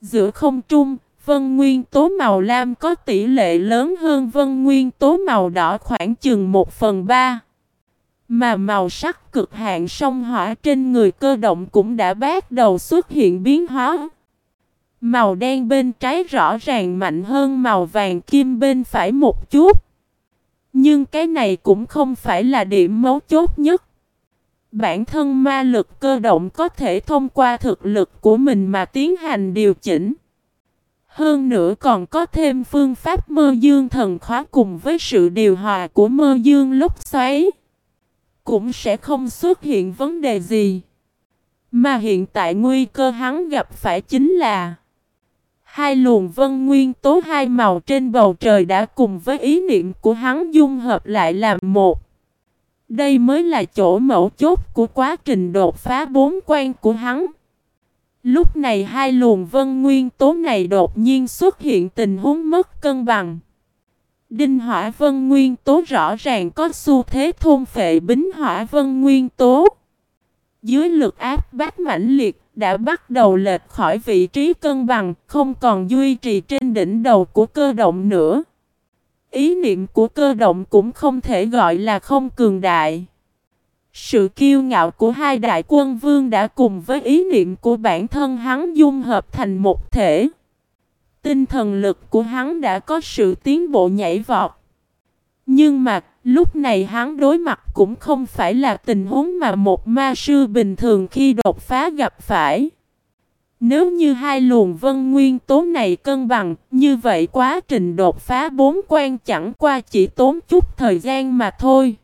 Giữa không trung, vân nguyên tố màu lam có tỷ lệ lớn hơn vân nguyên tố màu đỏ khoảng chừng 1 phần 3. Mà màu sắc cực hạn sông hỏa trên người cơ động cũng đã bắt đầu xuất hiện biến hóa. Màu đen bên trái rõ ràng mạnh hơn màu vàng kim bên phải một chút. Nhưng cái này cũng không phải là điểm mấu chốt nhất. Bản thân ma lực cơ động có thể thông qua thực lực của mình mà tiến hành điều chỉnh. Hơn nữa còn có thêm phương pháp mơ dương thần khóa cùng với sự điều hòa của mơ dương lúc xoáy. Cũng sẽ không xuất hiện vấn đề gì. Mà hiện tại nguy cơ hắn gặp phải chính là Hai luồng vân nguyên tố hai màu trên bầu trời đã cùng với ý niệm của hắn dung hợp lại làm một. Đây mới là chỗ mẫu chốt của quá trình đột phá bốn quan của hắn. Lúc này hai luồng vân nguyên tố này đột nhiên xuất hiện tình huống mất cân bằng. Đinh hỏa vân nguyên tố rõ ràng có xu thế thôn phệ bính hỏa vân nguyên tố. Dưới lực áp bát mãnh liệt đã bắt đầu lệch khỏi vị trí cân bằng, không còn duy trì trên đỉnh đầu của cơ động nữa. Ý niệm của cơ động cũng không thể gọi là không cường đại. Sự kiêu ngạo của hai đại quân vương đã cùng với ý niệm của bản thân hắn dung hợp thành một thể. Tinh thần lực của hắn đã có sự tiến bộ nhảy vọt. Nhưng mà, lúc này hắn đối mặt cũng không phải là tình huống mà một ma sư bình thường khi đột phá gặp phải. Nếu như hai luồng vân nguyên tố này cân bằng, như vậy quá trình đột phá bốn quan chẳng qua chỉ tốn chút thời gian mà thôi.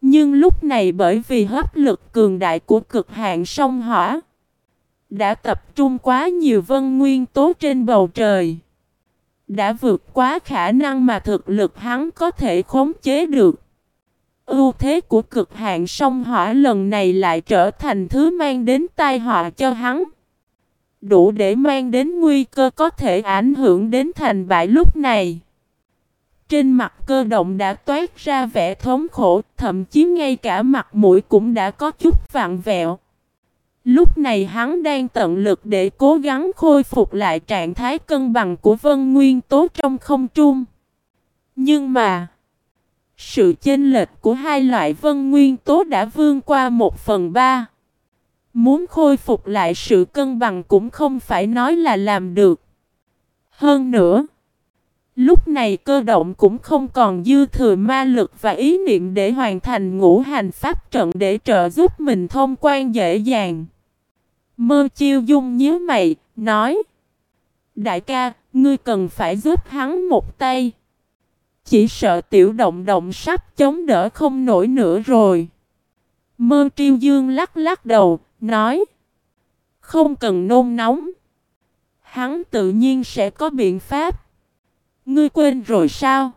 Nhưng lúc này bởi vì hấp lực cường đại của cực hạn sông hỏa, đã tập trung quá nhiều vân nguyên tố trên bầu trời. Đã vượt quá khả năng mà thực lực hắn có thể khống chế được. Ưu thế của cực hạn sông hỏa lần này lại trở thành thứ mang đến tai họa cho hắn. Đủ để mang đến nguy cơ có thể ảnh hưởng đến thành bại lúc này. Trên mặt cơ động đã toát ra vẻ thống khổ, thậm chí ngay cả mặt mũi cũng đã có chút vặn vẹo. Lúc này hắn đang tận lực để cố gắng khôi phục lại trạng thái cân bằng của vân nguyên tố trong không trung. Nhưng mà, sự chênh lệch của hai loại vân nguyên tố đã vươn qua một phần ba. Muốn khôi phục lại sự cân bằng cũng không phải nói là làm được. Hơn nữa, lúc này cơ động cũng không còn dư thừa ma lực và ý niệm để hoàn thành ngũ hành pháp trận để trợ giúp mình thông quan dễ dàng. Mơ chiêu dung nhíu mày, nói Đại ca, ngươi cần phải giúp hắn một tay. Chỉ sợ tiểu động động sắp chống đỡ không nổi nữa rồi. Mơ triêu dương lắc lắc đầu, nói, Không cần nôn nóng. Hắn tự nhiên sẽ có biện pháp. Ngươi quên rồi sao?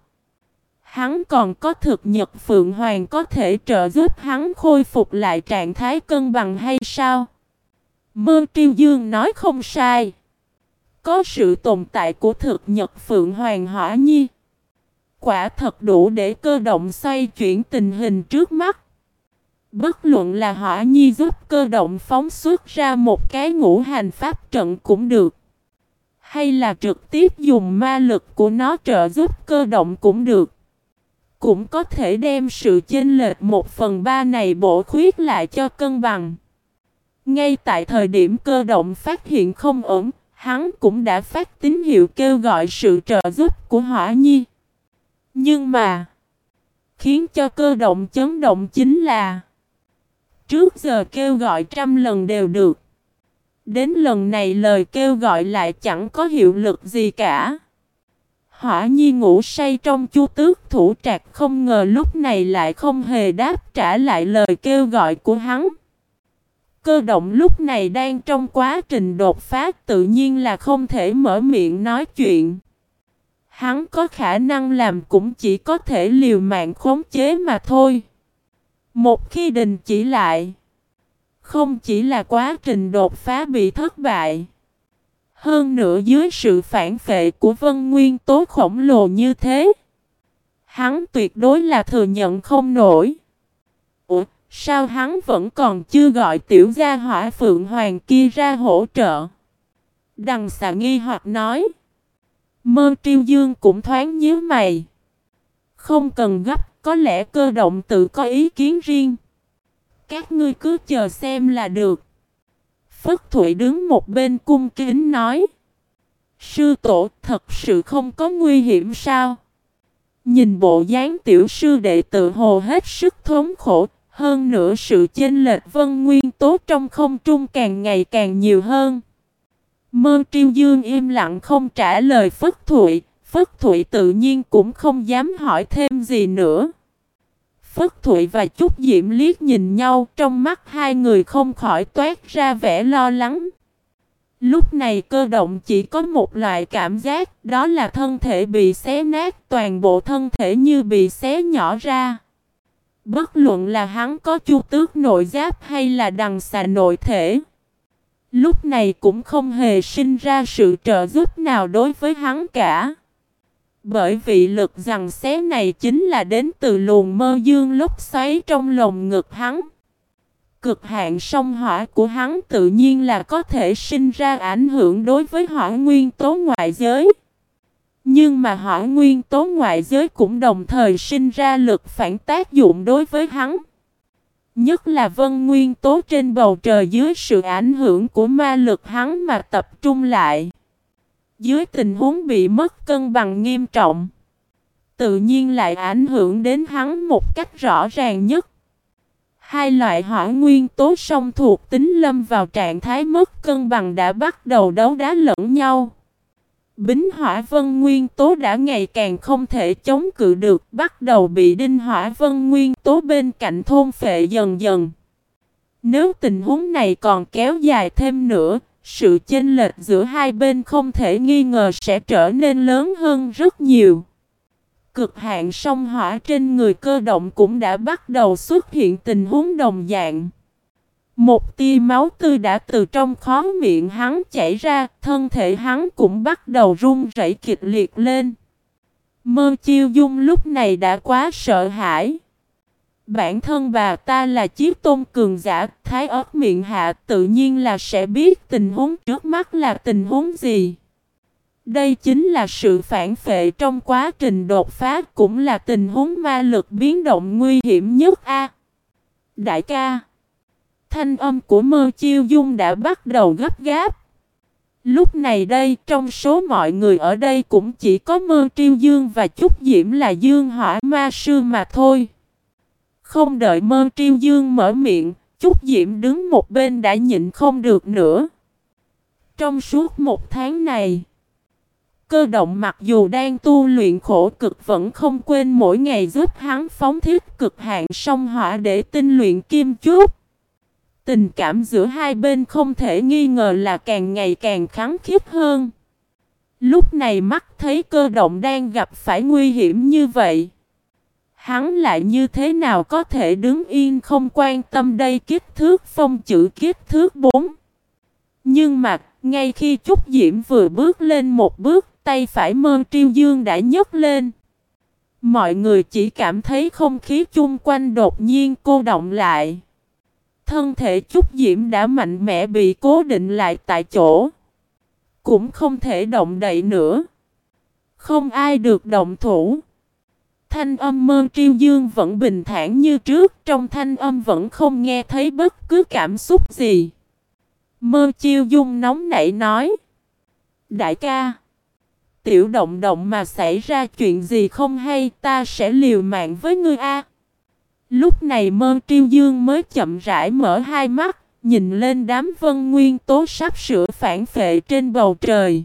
Hắn còn có thực nhật Phượng Hoàng có thể trợ giúp hắn khôi phục lại trạng thái cân bằng hay sao? Mơ Triêu Dương nói, không sai. Có sự tồn tại của thực nhật Phượng Hoàng Hỏa Nhi. Quả thật đủ để cơ động xoay chuyển tình hình trước mắt. Bất luận là Hỏa Nhi giúp cơ động phóng xuất ra một cái ngũ hành pháp trận cũng được. Hay là trực tiếp dùng ma lực của nó trợ giúp cơ động cũng được. Cũng có thể đem sự chênh lệch một phần ba này bổ khuyết lại cho cân bằng. Ngay tại thời điểm cơ động phát hiện không ổn, hắn cũng đã phát tín hiệu kêu gọi sự trợ giúp của hỏa nhi. Nhưng mà, khiến cho cơ động chấn động chính là Trước giờ kêu gọi trăm lần đều được. Đến lần này lời kêu gọi lại chẳng có hiệu lực gì cả. Hỏa nhi ngủ say trong chu tước thủ trạc không ngờ lúc này lại không hề đáp trả lại lời kêu gọi của hắn. Cơ động lúc này đang trong quá trình đột phá tự nhiên là không thể mở miệng nói chuyện. Hắn có khả năng làm cũng chỉ có thể liều mạng khống chế mà thôi. Một khi đình chỉ lại, không chỉ là quá trình đột phá bị thất bại. Hơn nữa dưới sự phản phệ của vân nguyên tố khổng lồ như thế, hắn tuyệt đối là thừa nhận không nổi. Ủa, Sao hắn vẫn còn chưa gọi tiểu gia hỏa phượng hoàng kia ra hỗ trợ? Đằng xà nghi hoặc nói. Mơ triêu dương cũng thoáng nhíu mày. Không cần gấp, có lẽ cơ động tự có ý kiến riêng. Các ngươi cứ chờ xem là được. Phất Thụy đứng một bên cung kính nói. Sư tổ thật sự không có nguy hiểm sao? Nhìn bộ dáng tiểu sư đệ tự hồ hết sức thống khổ, hơn nữa sự chênh lệch vân nguyên tố trong không trung càng ngày càng nhiều hơn. Mơ triêu dương im lặng không trả lời Phất Thụy, Phất Thụy tự nhiên cũng không dám hỏi thêm gì nữa. Phất Thụy và Trúc Diễm liếc nhìn nhau, trong mắt hai người không khỏi toát ra vẻ lo lắng. Lúc này cơ động chỉ có một loại cảm giác, đó là thân thể bị xé nát, toàn bộ thân thể như bị xé nhỏ ra. Bất luận là hắn có chu tước nội giáp hay là đằng xà nội thể. Lúc này cũng không hề sinh ra sự trợ giúp nào đối với hắn cả. Bởi vì lực rằng xé này chính là đến từ luồng mơ dương lúc xoáy trong lồng ngực hắn. Cực hạn sông hỏa của hắn tự nhiên là có thể sinh ra ảnh hưởng đối với hỏa nguyên tố ngoại giới. Nhưng mà hỏa nguyên tố ngoại giới cũng đồng thời sinh ra lực phản tác dụng đối với hắn. Nhất là vân nguyên tố trên bầu trời dưới sự ảnh hưởng của ma lực hắn mà tập trung lại. Dưới tình huống bị mất cân bằng nghiêm trọng, tự nhiên lại ảnh hưởng đến hắn một cách rõ ràng nhất. Hai loại hỏa nguyên tố song thuộc tính lâm vào trạng thái mất cân bằng đã bắt đầu đấu đá lẫn nhau. Bính hỏa vân nguyên tố đã ngày càng không thể chống cự được, bắt đầu bị đinh hỏa vân nguyên tố bên cạnh thôn phệ dần dần. Nếu tình huống này còn kéo dài thêm nữa, sự chênh lệch giữa hai bên không thể nghi ngờ sẽ trở nên lớn hơn rất nhiều. Cực hạn sông hỏa trên người cơ động cũng đã bắt đầu xuất hiện tình huống đồng dạng. Một tia máu tươi đã từ trong khó miệng hắn chảy ra, thân thể hắn cũng bắt đầu run rẩy kịch liệt lên. Mơ chiêu dung lúc này đã quá sợ hãi. Bản thân bà ta là chiếc tôn cường giả, thái ớt miệng hạ tự nhiên là sẽ biết tình huống trước mắt là tình huống gì. Đây chính là sự phản phệ trong quá trình đột phá cũng là tình huống ma lực biến động nguy hiểm nhất a. Đại ca Thanh âm của mơ chiêu dung đã bắt đầu gấp gáp. Lúc này đây trong số mọi người ở đây cũng chỉ có mơ triêu dương và chút diễm là dương hỏa ma sư mà thôi. Không đợi mơ triêu dương mở miệng, chút diễm đứng một bên đã nhịn không được nữa. Trong suốt một tháng này, cơ động mặc dù đang tu luyện khổ cực vẫn không quên mỗi ngày giúp hắn phóng thiết cực hạn sông hỏa để tinh luyện kim chút. Tình cảm giữa hai bên không thể nghi ngờ là càng ngày càng kháng khiếp hơn. Lúc này mắt thấy cơ động đang gặp phải nguy hiểm như vậy. Hắn lại như thế nào có thể đứng yên không quan tâm đây kích thước phong chữ kích thước 4. Nhưng mà, ngay khi Trúc Diễm vừa bước lên một bước, tay phải mơn triêu dương đã nhấc lên. Mọi người chỉ cảm thấy không khí chung quanh đột nhiên cô động lại. Thân thể Trúc Diễm đã mạnh mẽ bị cố định lại tại chỗ. Cũng không thể động đậy nữa. Không ai được động thủ. Thanh âm mơ triêu dương vẫn bình thản như trước, trong thanh âm vẫn không nghe thấy bất cứ cảm xúc gì. Mơ chiêu dung nóng nảy nói. Đại ca, tiểu động động mà xảy ra chuyện gì không hay ta sẽ liều mạng với ngươi a. Lúc này mơ triêu dương mới chậm rãi mở hai mắt, nhìn lên đám vân nguyên tố sắp sửa phản phệ trên bầu trời.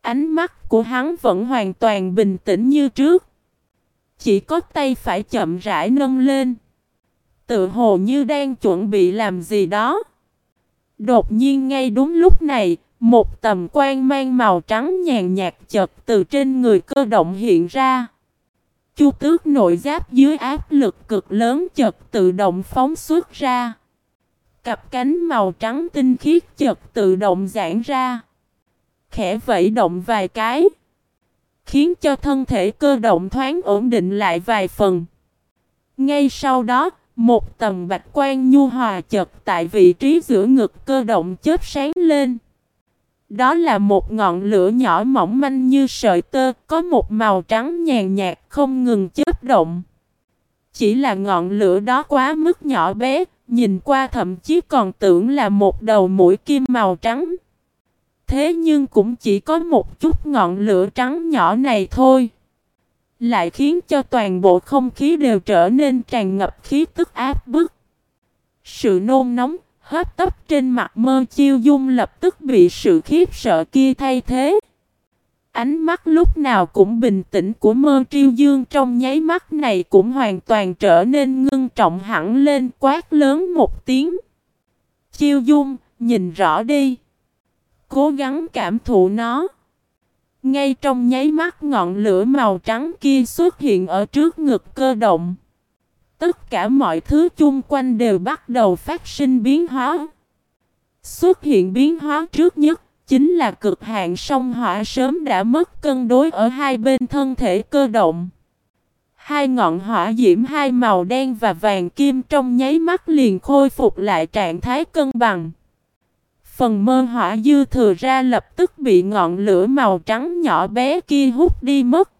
Ánh mắt của hắn vẫn hoàn toàn bình tĩnh như trước. Chỉ có tay phải chậm rãi nâng lên. Tự hồ như đang chuẩn bị làm gì đó. Đột nhiên ngay đúng lúc này, một tầm quan mang màu trắng nhàn nhạt chật từ trên người cơ động hiện ra. Chu tước nội giáp dưới áp lực cực lớn chật tự động phóng xuất ra. Cặp cánh màu trắng tinh khiết chật tự động giãn ra. Khẽ vẫy động vài cái. Khiến cho thân thể cơ động thoáng ổn định lại vài phần. Ngay sau đó, một tầm bạch quan nhu hòa chật tại vị trí giữa ngực cơ động chớp sáng lên. Đó là một ngọn lửa nhỏ mỏng manh như sợi tơ, có một màu trắng nhàn nhạt không ngừng chớp động. Chỉ là ngọn lửa đó quá mức nhỏ bé, nhìn qua thậm chí còn tưởng là một đầu mũi kim màu trắng. Thế nhưng cũng chỉ có một chút ngọn lửa trắng nhỏ này thôi. Lại khiến cho toàn bộ không khí đều trở nên tràn ngập khí tức áp bức. Sự nôn nóng, hấp tấp trên mặt mơ chiêu dung lập tức bị sự khiếp sợ kia thay thế. Ánh mắt lúc nào cũng bình tĩnh của mơ triêu dương trong nháy mắt này cũng hoàn toàn trở nên ngưng trọng hẳn lên quát lớn một tiếng. Chiêu dung, nhìn rõ đi. Cố gắng cảm thụ nó. Ngay trong nháy mắt ngọn lửa màu trắng kia xuất hiện ở trước ngực cơ động. Tất cả mọi thứ chung quanh đều bắt đầu phát sinh biến hóa. Xuất hiện biến hóa trước nhất chính là cực hạn sông hỏa sớm đã mất cân đối ở hai bên thân thể cơ động. Hai ngọn hỏa diễm hai màu đen và vàng kim trong nháy mắt liền khôi phục lại trạng thái cân bằng. Phần mơ hỏa dư thừa ra lập tức bị ngọn lửa màu trắng nhỏ bé kia hút đi mất.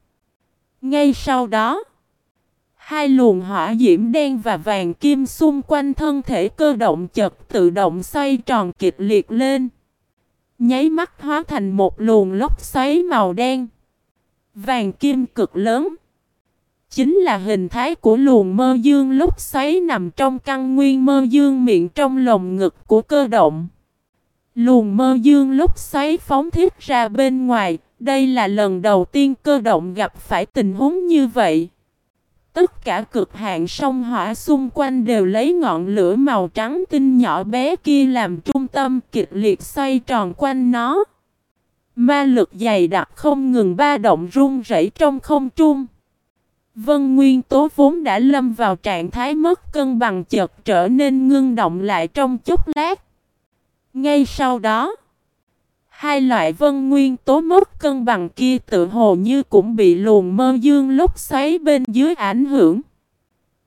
Ngay sau đó, hai luồng hỏa diễm đen và vàng kim xung quanh thân thể cơ động chật tự động xoay tròn kịch liệt lên. Nháy mắt hóa thành một luồng lốc xoáy màu đen. Vàng kim cực lớn. Chính là hình thái của luồng mơ dương lúc xoáy nằm trong căn nguyên mơ dương miệng trong lồng ngực của cơ động. Luồng mơ dương lúc xoáy phóng thiết ra bên ngoài, đây là lần đầu tiên cơ động gặp phải tình huống như vậy. Tất cả cực hạn sông hỏa xung quanh đều lấy ngọn lửa màu trắng tinh nhỏ bé kia làm trung tâm kịch liệt xoay tròn quanh nó. Ma lực dày đặc không ngừng ba động rung rẩy trong không trung. Vân Nguyên Tố vốn đã lâm vào trạng thái mất cân bằng chợt trở nên ngưng động lại trong chốc lát. Ngay sau đó, hai loại vân nguyên tố mất cân bằng kia tự hồ như cũng bị luồng mơ dương lúc xoáy bên dưới ảnh hưởng.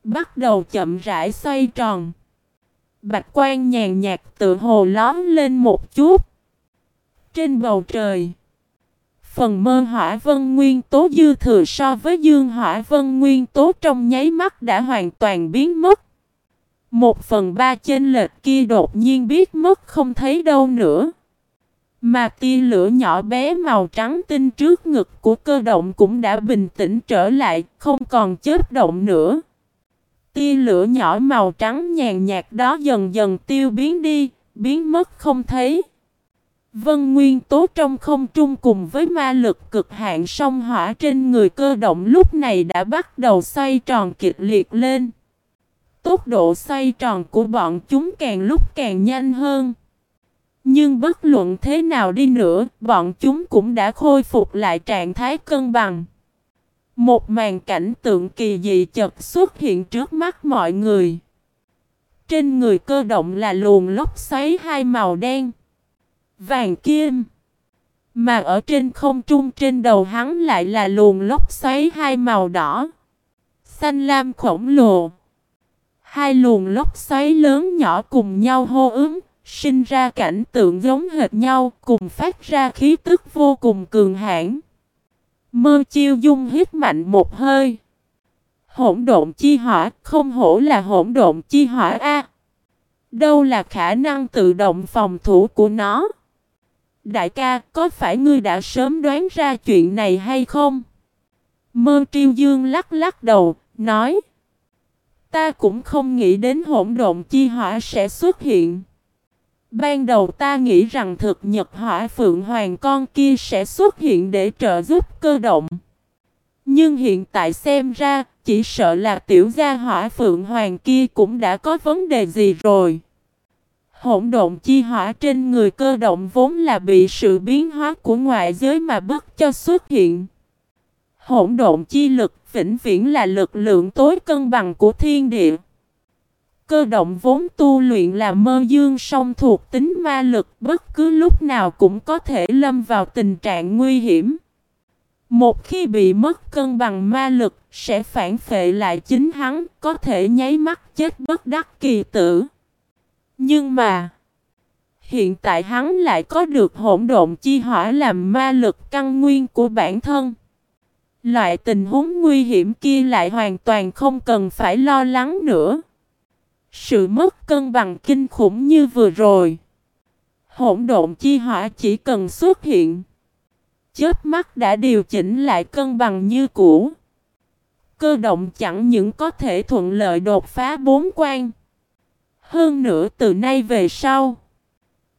Bắt đầu chậm rãi xoay tròn. Bạch quan nhàn nhạt tự hồ lóm lên một chút. Trên bầu trời, phần mơ hỏa vân nguyên tố dư thừa so với dương hỏa vân nguyên tố trong nháy mắt đã hoàn toàn biến mất. Một phần ba chênh lệch kia đột nhiên biết mất không thấy đâu nữa. Mà tia lửa nhỏ bé màu trắng tinh trước ngực của cơ động cũng đã bình tĩnh trở lại, không còn chết động nữa. Tia lửa nhỏ màu trắng nhàn nhạt đó dần dần tiêu biến đi, biến mất không thấy. Vân nguyên tố trong không trung cùng với ma lực cực hạn sông hỏa trên người cơ động lúc này đã bắt đầu xoay tròn kịch liệt lên. Tốc độ xoay tròn của bọn chúng càng lúc càng nhanh hơn. Nhưng bất luận thế nào đi nữa, bọn chúng cũng đã khôi phục lại trạng thái cân bằng. Một màn cảnh tượng kỳ dị chật xuất hiện trước mắt mọi người. Trên người cơ động là luồng lốc xoáy hai màu đen, vàng kim. Mà ở trên không trung trên đầu hắn lại là luồng lốc xoáy hai màu đỏ, xanh lam khổng lồ. Hai luồng lốc xoáy lớn nhỏ cùng nhau hô ứng, sinh ra cảnh tượng giống hệt nhau, cùng phát ra khí tức vô cùng cường hãn. Mơ chiêu dung hít mạnh một hơi. Hỗn độn chi hỏa, không hổ là hỗn độn chi hỏa a. đâu là khả năng tự động phòng thủ của nó? Đại ca, có phải ngươi đã sớm đoán ra chuyện này hay không? Mơ triêu dương lắc lắc đầu, nói. Ta cũng không nghĩ đến hỗn độn chi hỏa sẽ xuất hiện. Ban đầu ta nghĩ rằng thực nhật hỏa phượng hoàng con kia sẽ xuất hiện để trợ giúp cơ động. Nhưng hiện tại xem ra, chỉ sợ là tiểu gia hỏa phượng hoàng kia cũng đã có vấn đề gì rồi. Hỗn độn chi hỏa trên người cơ động vốn là bị sự biến hóa của ngoại giới mà bức cho xuất hiện. Hỗn độn chi lực vĩnh viễn là lực lượng tối cân bằng của thiên địa. Cơ động vốn tu luyện là mơ dương song thuộc tính ma lực, bất cứ lúc nào cũng có thể lâm vào tình trạng nguy hiểm. Một khi bị mất cân bằng ma lực, sẽ phản phệ lại chính hắn, có thể nháy mắt chết bất đắc kỳ tử. Nhưng mà, Hiện tại hắn lại có được hỗn độn chi hỏa làm ma lực căn nguyên của bản thân. Loại tình huống nguy hiểm kia lại hoàn toàn không cần phải lo lắng nữa. Sự mất cân bằng kinh khủng như vừa rồi. Hỗn độn chi hỏa chỉ cần xuất hiện. Chớp mắt đã điều chỉnh lại cân bằng như cũ. Cơ động chẳng những có thể thuận lợi đột phá bốn quan. Hơn nữa từ nay về sau.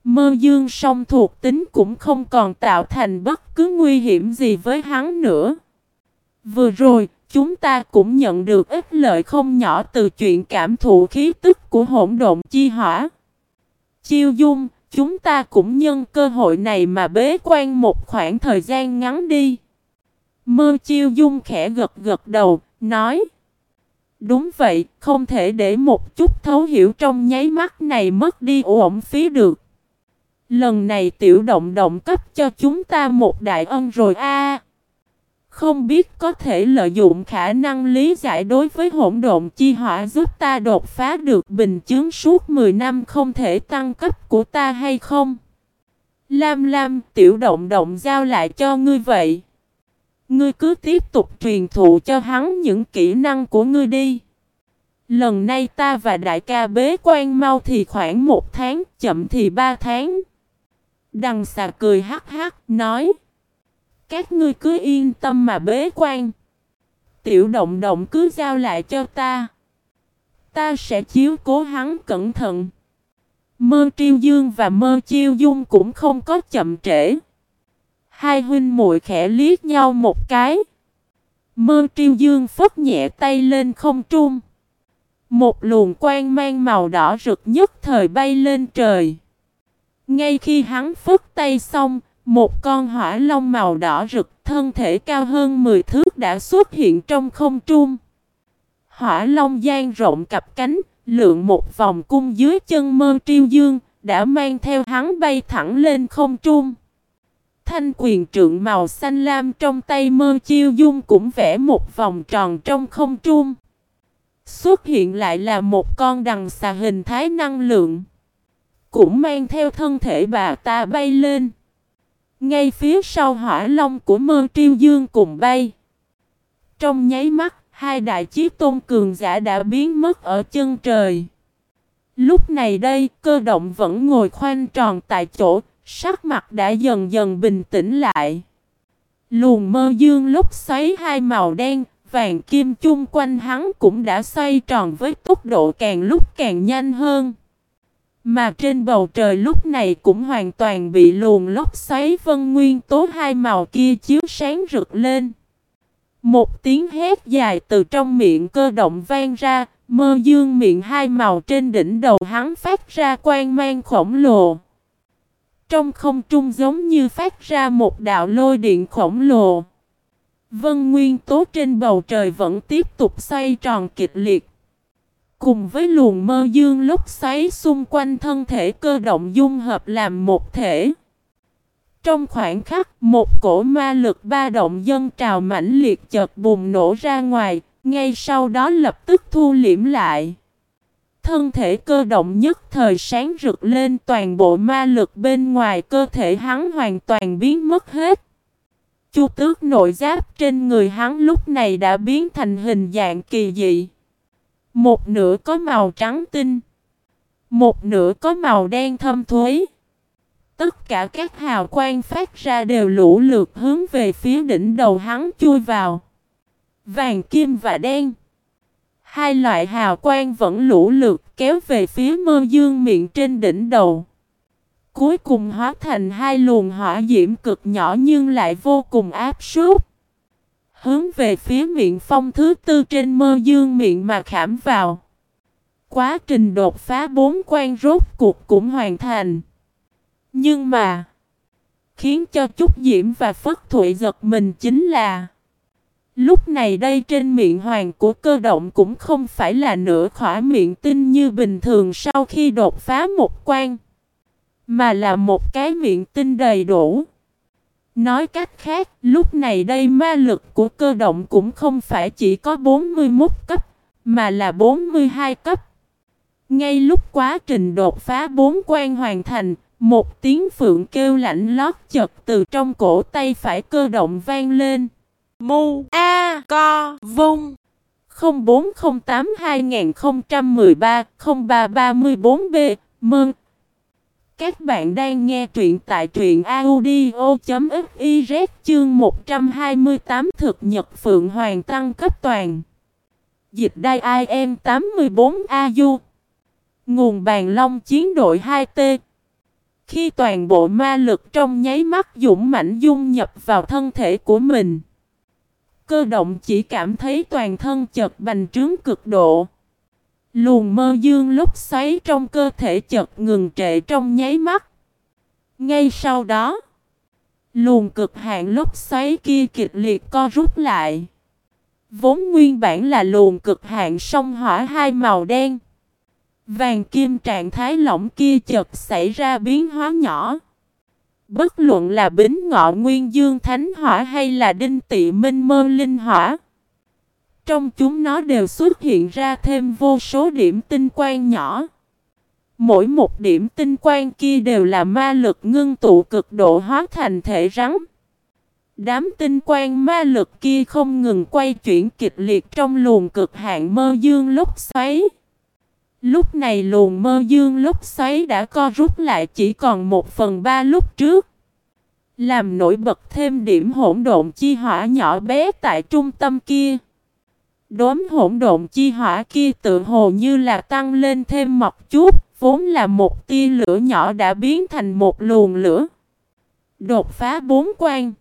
Mơ dương song thuộc tính cũng không còn tạo thành bất cứ nguy hiểm gì với hắn nữa. Vừa rồi, chúng ta cũng nhận được ít lợi không nhỏ từ chuyện cảm thụ khí tức của hỗn độn chi hỏa. Chiêu dung, chúng ta cũng nhân cơ hội này mà bế quan một khoảng thời gian ngắn đi. Mơ chiêu dung khẽ gật gật đầu, nói. Đúng vậy, không thể để một chút thấu hiểu trong nháy mắt này mất đi ổn phí được. Lần này tiểu động động cấp cho chúng ta một đại ân rồi a không biết có thể lợi dụng khả năng lý giải đối với hỗn độn chi hỏa giúp ta đột phá được bình chứng suốt 10 năm không thể tăng cấp của ta hay không? Lam Lam, tiểu động động giao lại cho ngươi vậy. Ngươi cứ tiếp tục truyền thụ cho hắn những kỹ năng của ngươi đi. Lần này ta và đại ca bế quan mau thì khoảng một tháng, chậm thì ba tháng. Đằng xà cười hắc hắc, nói. Các ngươi cứ yên tâm mà bế quan. Tiểu động động cứ giao lại cho ta. Ta sẽ chiếu cố hắn cẩn thận. Mơ triêu dương và mơ chiêu dung cũng không có chậm trễ. Hai huynh muội khẽ liếc nhau một cái. Mơ triêu dương phất nhẹ tay lên không trung. Một luồng quang mang màu đỏ rực nhất thời bay lên trời. Ngay khi hắn phất tay xong, một con hỏa long màu đỏ rực thân thể cao hơn 10 thước đã xuất hiện trong không trung. Hỏa long gian rộng cặp cánh, lượng một vòng cung dưới chân mơ triêu dương, đã mang theo hắn bay thẳng lên không trung. Thanh quyền trượng màu xanh lam trong tay mơ chiêu dung cũng vẽ một vòng tròn trong không trung. Xuất hiện lại là một con đằng xà hình thái năng lượng. Cũng mang theo thân thể bà ta bay lên. Ngay phía sau hỏa long của mơ triêu dương cùng bay. Trong nháy mắt, hai đại chí tôn cường giả đã biến mất ở chân trời. Lúc này đây, cơ động vẫn ngồi khoanh tròn tại chỗ, sắc mặt đã dần dần bình tĩnh lại. Luồng mơ dương lúc xoáy hai màu đen, vàng kim chung quanh hắn cũng đã xoay tròn với tốc độ càng lúc càng nhanh hơn. Mà trên bầu trời lúc này cũng hoàn toàn bị luồng lốc xoáy vân nguyên tố hai màu kia chiếu sáng rực lên. Một tiếng hét dài từ trong miệng cơ động vang ra, mơ dương miệng hai màu trên đỉnh đầu hắn phát ra quang mang khổng lồ. Trong không trung giống như phát ra một đạo lôi điện khổng lồ. Vân nguyên tố trên bầu trời vẫn tiếp tục xoay tròn kịch liệt. Cùng với luồng mơ dương lúc xoáy xung quanh thân thể cơ động dung hợp làm một thể. Trong khoảng khắc, một cổ ma lực ba động dân trào mãnh liệt chợt bùng nổ ra ngoài, ngay sau đó lập tức thu liễm lại. Thân thể cơ động nhất thời sáng rực lên toàn bộ ma lực bên ngoài cơ thể hắn hoàn toàn biến mất hết. Chu tước nội giáp trên người hắn lúc này đã biến thành hình dạng kỳ dị. Một nửa có màu trắng tinh. Một nửa có màu đen thâm thuế. Tất cả các hào quang phát ra đều lũ lượt hướng về phía đỉnh đầu hắn chui vào. Vàng, kim và đen. Hai loại hào quang vẫn lũ lượt kéo về phía mơ dương miệng trên đỉnh đầu. Cuối cùng hóa thành hai luồng hỏa diễm cực nhỏ nhưng lại vô cùng áp suất. Hướng về phía miệng phong thứ tư trên mơ dương miệng mà khảm vào. Quá trình đột phá bốn quan rốt cuộc cũng hoàn thành. Nhưng mà, khiến cho Trúc Diễm và Phất Thụy giật mình chính là Lúc này đây trên miệng hoàng của cơ động cũng không phải là nửa khỏa miệng tinh như bình thường sau khi đột phá một quan Mà là một cái miệng tinh đầy đủ Nói cách khác, lúc này đây ma lực của cơ động cũng không phải chỉ có 41 cấp, mà là 42 cấp. Ngay lúc quá trình đột phá bốn quan hoàn thành, Một tiếng phượng kêu lạnh lót chật từ trong cổ tay phải cơ động vang lên. Mu A Co Vung 0408 2013 0334B Mừng! Các bạn đang nghe truyện tại truyện audio.fiz chương 128 thực nhật Phượng Hoàng tăng cấp toàn. Dịch đai IM 84AU Nguồn bàn long chiến đội 2T Khi toàn bộ ma lực trong nháy mắt dũng mãnh dung nhập vào thân thể của mình, Cơ động chỉ cảm thấy toàn thân chật bành trướng cực độ. Luồng mơ dương lúc xoáy trong cơ thể chật ngừng trệ trong nháy mắt Ngay sau đó, Luồng cực hạn lúc xoáy kia kịch liệt co rút lại Vốn nguyên bản là luồng cực hạn sông hỏa hai màu đen Vàng kim trạng thái lỏng kia chợt xảy ra biến hóa nhỏ. Bất luận là bính ngọ nguyên dương thánh hỏa hay là đinh tị minh mơ linh hỏa. Trong chúng nó đều xuất hiện ra thêm vô số điểm tinh quang nhỏ. Mỗi một điểm tinh quang kia đều là ma lực ngưng tụ cực độ hóa thành thể rắn. Đám tinh quang ma lực kia không ngừng quay chuyển kịch liệt trong luồng cực hạn mơ dương lúc xoáy. Lúc này luồng mơ dương lúc xoáy đã co rút lại chỉ còn một phần ba lúc trước. Làm nổi bật thêm điểm hỗn độn chi hỏa nhỏ bé tại trung tâm kia. Đốm hỗn độn chi hỏa kia tự hồ như là tăng lên thêm một chút, vốn là một tia lửa nhỏ đã biến thành một luồng lửa. Đột phá bốn quan.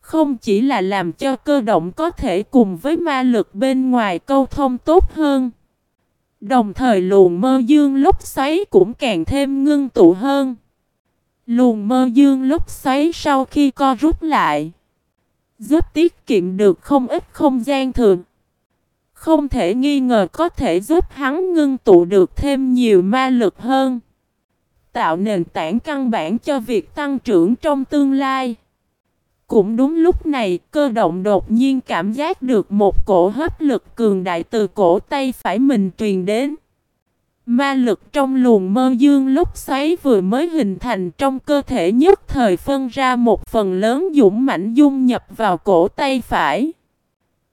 Không chỉ là làm cho cơ động có thể cùng với ma lực bên ngoài câu thông tốt hơn. Đồng thời luồng mơ dương lúc xoáy cũng càng thêm ngưng tụ hơn. Luồng mơ dương lúc xoáy sau khi co rút lại. Giúp tiết kiệm được không ít không gian thường. Không thể nghi ngờ có thể giúp hắn ngưng tụ được thêm nhiều ma lực hơn. Tạo nền tảng căn bản cho việc tăng trưởng trong tương lai. Cũng đúng lúc này, cơ động đột nhiên cảm giác được một cổ hấp lực cường đại từ cổ tay phải mình truyền đến. Ma lực trong luồng mơ dương lúc xoáy vừa mới hình thành trong cơ thể nhất thời phân ra một phần lớn dũng mãnh dung nhập vào cổ tay phải.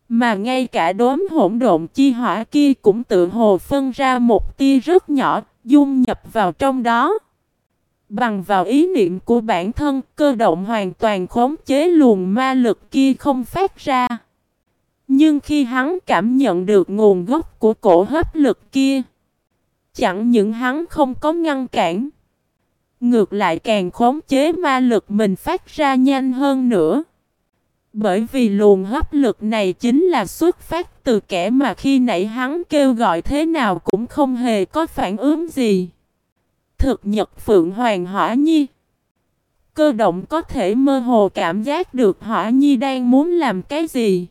Mà ngay cả đốm hỗn độn chi hỏa kia cũng tự hồ phân ra một tia rất nhỏ, dung nhập vào trong đó. Bằng vào ý niệm của bản thân, cơ động hoàn toàn khống chế luồng ma lực kia không phát ra. Nhưng khi hắn cảm nhận được nguồn gốc của cổ hấp lực kia, chẳng những hắn không có ngăn cản, ngược lại càng khống chế ma lực mình phát ra nhanh hơn nữa. Bởi vì luồng hấp lực này chính là xuất phát từ kẻ mà khi nãy hắn kêu gọi thế nào cũng không hề có phản ứng gì. Thực nhật Phượng Hoàng Hỏa Nhi Cơ động có thể mơ hồ cảm giác được Hỏa Nhi đang muốn làm cái gì.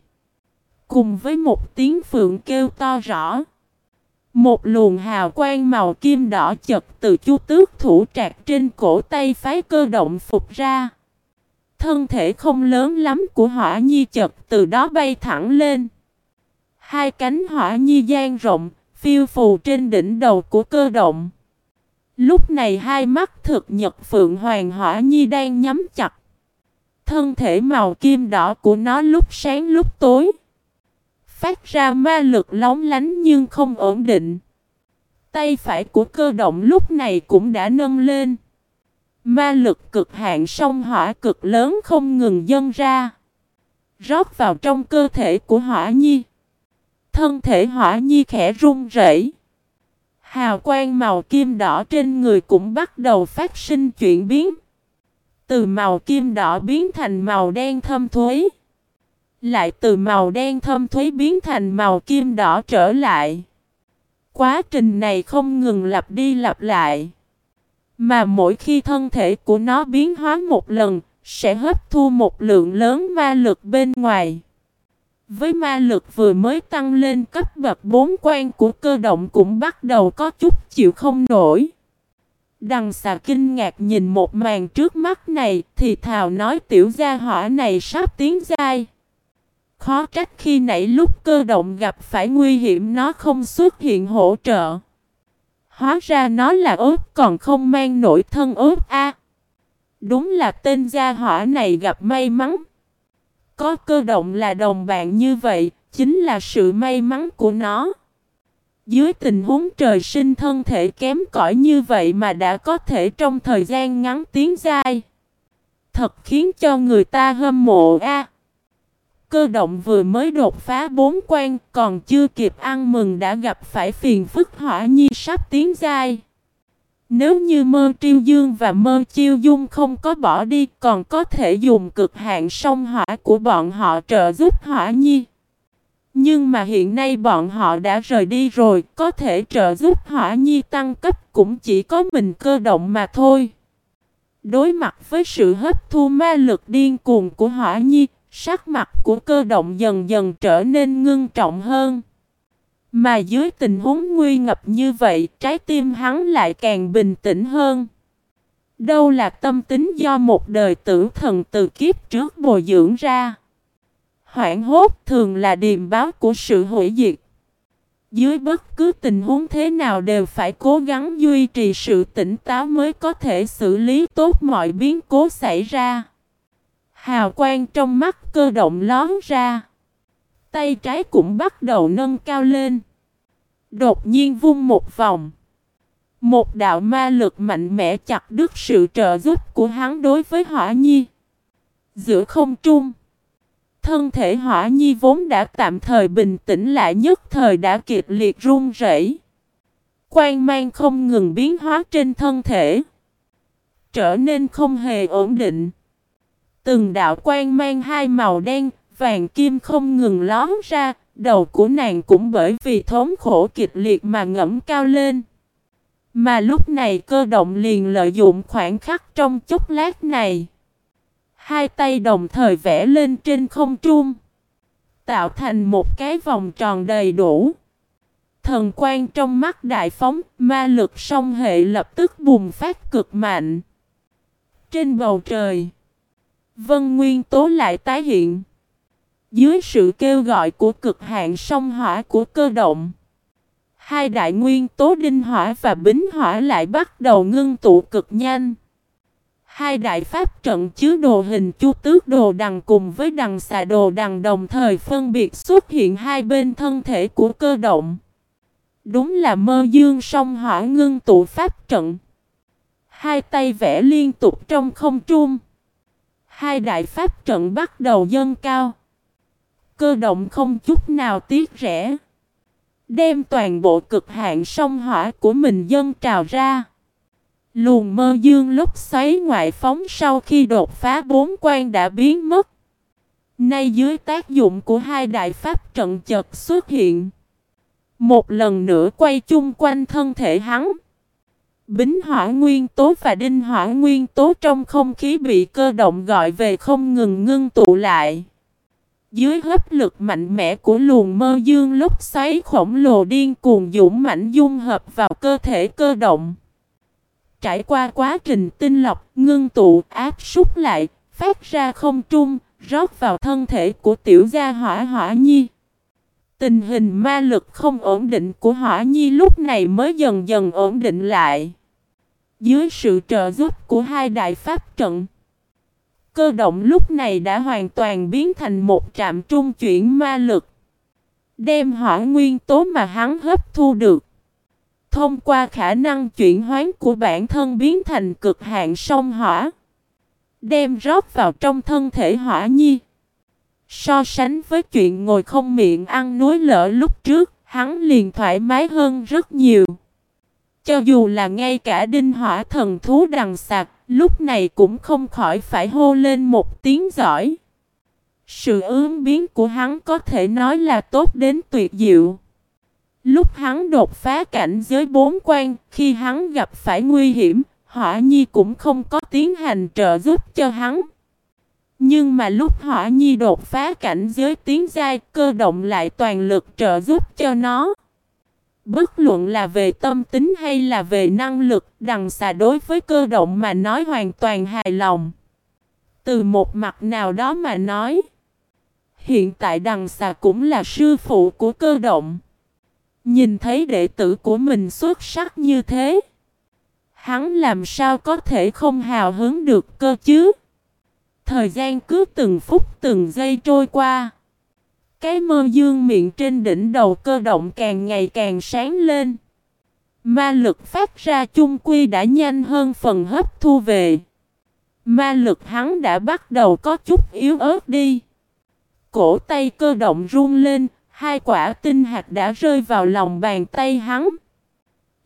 Cùng với một tiếng Phượng kêu to rõ. Một luồng hào quang màu kim đỏ chật từ chu tước thủ trạc trên cổ tay phái cơ động phục ra. Thân thể không lớn lắm của hỏa nhi chật từ đó bay thẳng lên. Hai cánh hỏa nhi gian rộng, phiêu phù trên đỉnh đầu của cơ động. Lúc này hai mắt thực nhật phượng hoàng hỏa nhi đang nhắm chặt. Thân thể màu kim đỏ của nó lúc sáng lúc tối. Phát ra ma lực lóng lánh nhưng không ổn định. Tay phải của cơ động lúc này cũng đã nâng lên. Ma lực cực hạn sông hỏa cực lớn không ngừng dâng ra. Rót vào trong cơ thể của hỏa nhi. Thân thể hỏa nhi khẽ run rẩy. Hào quang màu kim đỏ trên người cũng bắt đầu phát sinh chuyển biến. Từ màu kim đỏ biến thành màu đen thâm thuế. Lại từ màu đen thâm thuế biến thành màu kim đỏ trở lại. Quá trình này không ngừng lặp đi lặp lại. Mà mỗi khi thân thể của nó biến hóa một lần, sẽ hấp thu một lượng lớn ma lực bên ngoài. Với ma lực vừa mới tăng lên cấp bậc bốn quan của cơ động cũng bắt đầu có chút chịu không nổi. Đằng xà kinh ngạc nhìn một màn trước mắt này thì thào nói tiểu gia hỏa này sắp tiến dai. Khó trách khi nãy lúc cơ động gặp phải nguy hiểm nó không xuất hiện hỗ trợ. Hóa ra nó là ớt còn không mang nổi thân ớt a. Đúng là tên gia hỏa này gặp may mắn. Có cơ động là đồng bạn như vậy, chính là sự may mắn của nó. Dưới tình huống trời sinh thân thể kém cỏi như vậy mà đã có thể trong thời gian ngắn tiến dai. Thật khiến cho người ta hâm mộ a. Cơ động vừa mới đột phá bốn quan, còn chưa kịp ăn mừng đã gặp phải phiền phức hỏa nhi sắp tiến dai. Nếu như mơ triêu dương và mơ chiêu dung không có bỏ đi, còn có thể dùng cực hạn sông hỏa của bọn họ trợ giúp hỏa nhi. Nhưng mà hiện nay bọn họ đã rời đi rồi, có thể trợ giúp hỏa nhi tăng cấp cũng chỉ có mình cơ động mà thôi. Đối mặt với sự hấp thu ma lực điên cuồng của hỏa nhi, sắc mặt của cơ động dần dần trở nên ngưng trọng hơn. Mà dưới tình huống nguy ngập như vậy, trái tim hắn lại càng bình tĩnh hơn. Đâu là tâm tính do một đời tử thần từ kiếp trước bồi dưỡng ra. Hoảng hốt thường là điềm báo của sự hủy diệt. Dưới bất cứ tình huống thế nào đều phải cố gắng duy trì sự tỉnh táo mới có thể xử lý tốt mọi biến cố xảy ra. Hào quang trong mắt cơ động lón ra. Tay trái cũng bắt đầu nâng cao lên. Đột nhiên vung một vòng. Một đạo ma lực mạnh mẽ chặt đứt sự trợ giúp của hắn đối với hỏa nhi. Giữa không trung. Thân thể hỏa nhi vốn đã tạm thời bình tĩnh lại nhất thời đã kiệt liệt run rẩy. Quang mang không ngừng biến hóa trên thân thể. Trở nên không hề ổn định. Từng đạo quang mang hai màu đen, vàng kim không ngừng lón ra, đầu của nàng cũng bởi vì thống khổ kịch liệt mà ngẫm cao lên. Mà lúc này cơ động liền lợi dụng khoảng khắc trong chốc lát này. Hai tay đồng thời vẽ lên trên không trung. Tạo thành một cái vòng tròn đầy đủ. Thần quan trong mắt đại phóng, ma lực song hệ lập tức bùng phát cực mạnh. Trên bầu trời, Vân Nguyên Tố lại tái hiện. Dưới sự kêu gọi của cực hạn sông hỏa của cơ động, hai đại nguyên tố đinh hỏa và bính hỏa lại bắt đầu ngưng tụ cực nhanh. Hai đại pháp trận chứa đồ hình chu tước đồ đằng cùng với đằng xà đồ đằng đồng thời phân biệt xuất hiện hai bên thân thể của cơ động. Đúng là mơ dương song hỏa ngưng tụ pháp trận. Hai tay vẽ liên tục trong không trung. Hai đại pháp trận bắt đầu dâng cao. Cơ động không chút nào tiếc rẻ. Đem toàn bộ cực hạn sông hỏa của mình dâng trào ra. Luồng mơ dương lúc xoáy ngoại phóng sau khi đột phá bốn quan đã biến mất. Nay dưới tác dụng của hai đại pháp trận chợt xuất hiện. Một lần nữa quay chung quanh thân thể hắn. Bính hỏa nguyên tố và đinh hỏa nguyên tố trong không khí bị cơ động gọi về không ngừng ngưng tụ lại. Dưới hấp lực mạnh mẽ của luồng mơ dương lúc xoáy khổng lồ điên cuồng dũng mạnh dung hợp vào cơ thể cơ động. Trải qua quá trình tinh lọc, ngưng tụ, áp súc lại, phát ra không trung, rót vào thân thể của tiểu gia hỏa hỏa nhi. Tình hình ma lực không ổn định của hỏa nhi lúc này mới dần dần ổn định lại. Dưới sự trợ giúp của hai đại pháp trận, cơ động lúc này đã hoàn toàn biến thành một trạm trung chuyển ma lực. Đem hỏa nguyên tố mà hắn hấp thu được. Thông qua khả năng chuyển hóa của bản thân biến thành cực hạn sông hỏa. Đem rót vào trong thân thể hỏa nhi. So sánh với chuyện ngồi không miệng ăn núi lỡ lúc trước, hắn liền thoải mái hơn rất nhiều. Cho dù là ngay cả đinh hỏa thần thú đằng sạc, lúc này cũng không khỏi phải hô lên một tiếng giỏi. Sự ứng biến của hắn có thể nói là tốt đến tuyệt diệu. Lúc hắn đột phá cảnh giới bốn quan, khi hắn gặp phải nguy hiểm, Hỏa Nhi cũng không có tiến hành trợ giúp cho hắn. Nhưng mà lúc Hỏa Nhi đột phá cảnh giới tiến giai, cơ động lại toàn lực trợ giúp cho nó. Bất luận là về tâm tính hay là về năng lực, đằng xà đối với cơ động mà nói hoàn toàn hài lòng. Từ một mặt nào đó mà nói, hiện tại đằng xà cũng là sư phụ của cơ động. Nhìn thấy đệ tử của mình xuất sắc như thế. Hắn làm sao có thể không hào hứng được cơ chứ? Thời gian cứ từng phút từng giây trôi qua. Cái mơ dương miệng trên đỉnh đầu cơ động càng ngày càng sáng lên. Ma lực phát ra chung quy đã nhanh hơn phần hấp thu về. Ma lực hắn đã bắt đầu có chút yếu ớt đi. Cổ tay cơ động run lên, hai quả tinh hạt đã rơi vào lòng bàn tay hắn.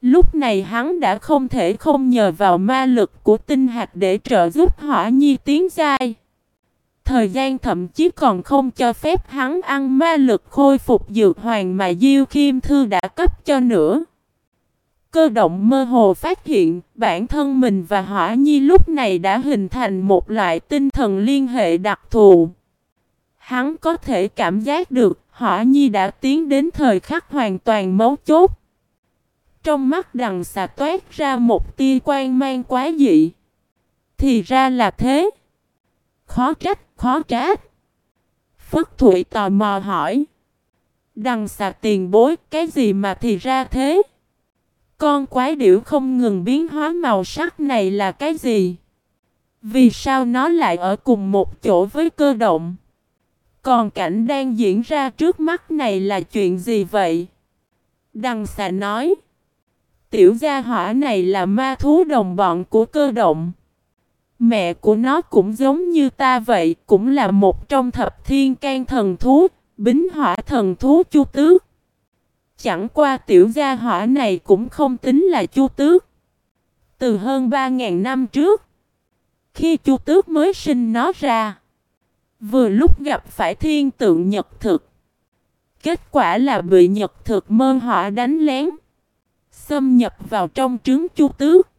Lúc này hắn đã không thể không nhờ vào ma lực của tinh hạt để trợ giúp hỏa nhi tiến giai. Thời gian thậm chí còn không cho phép hắn ăn ma lực khôi phục dược hoàng mà Diêu kim Thư đã cấp cho nữa. Cơ động mơ hồ phát hiện bản thân mình và hỏa nhi lúc này đã hình thành một loại tinh thần liên hệ đặc thù. Hắn có thể cảm giác được hỏa nhi đã tiến đến thời khắc hoàn toàn mấu chốt. Trong mắt đằng xà toát ra một tia quan mang quá dị. Thì ra là thế. Khó trách, khó trách. Phất Thụy tò mò hỏi. Đằng xà tiền bối, cái gì mà thì ra thế? Con quái điểu không ngừng biến hóa màu sắc này là cái gì? Vì sao nó lại ở cùng một chỗ với cơ động? Còn cảnh đang diễn ra trước mắt này là chuyện gì vậy? Đằng xà nói. Tiểu gia hỏa này là ma thú đồng bọn của cơ động. Mẹ của nó cũng giống như ta vậy, cũng là một trong thập thiên can thần thú, bính hỏa thần thú chu tước. Chẳng qua tiểu gia hỏa này cũng không tính là chu tước. Từ hơn 3.000 năm trước, khi chu tước mới sinh nó ra, vừa lúc gặp phải thiên tượng nhật thực. Kết quả là bị nhật thực mơ hỏa đánh lén, xâm nhập vào trong trứng chu tước.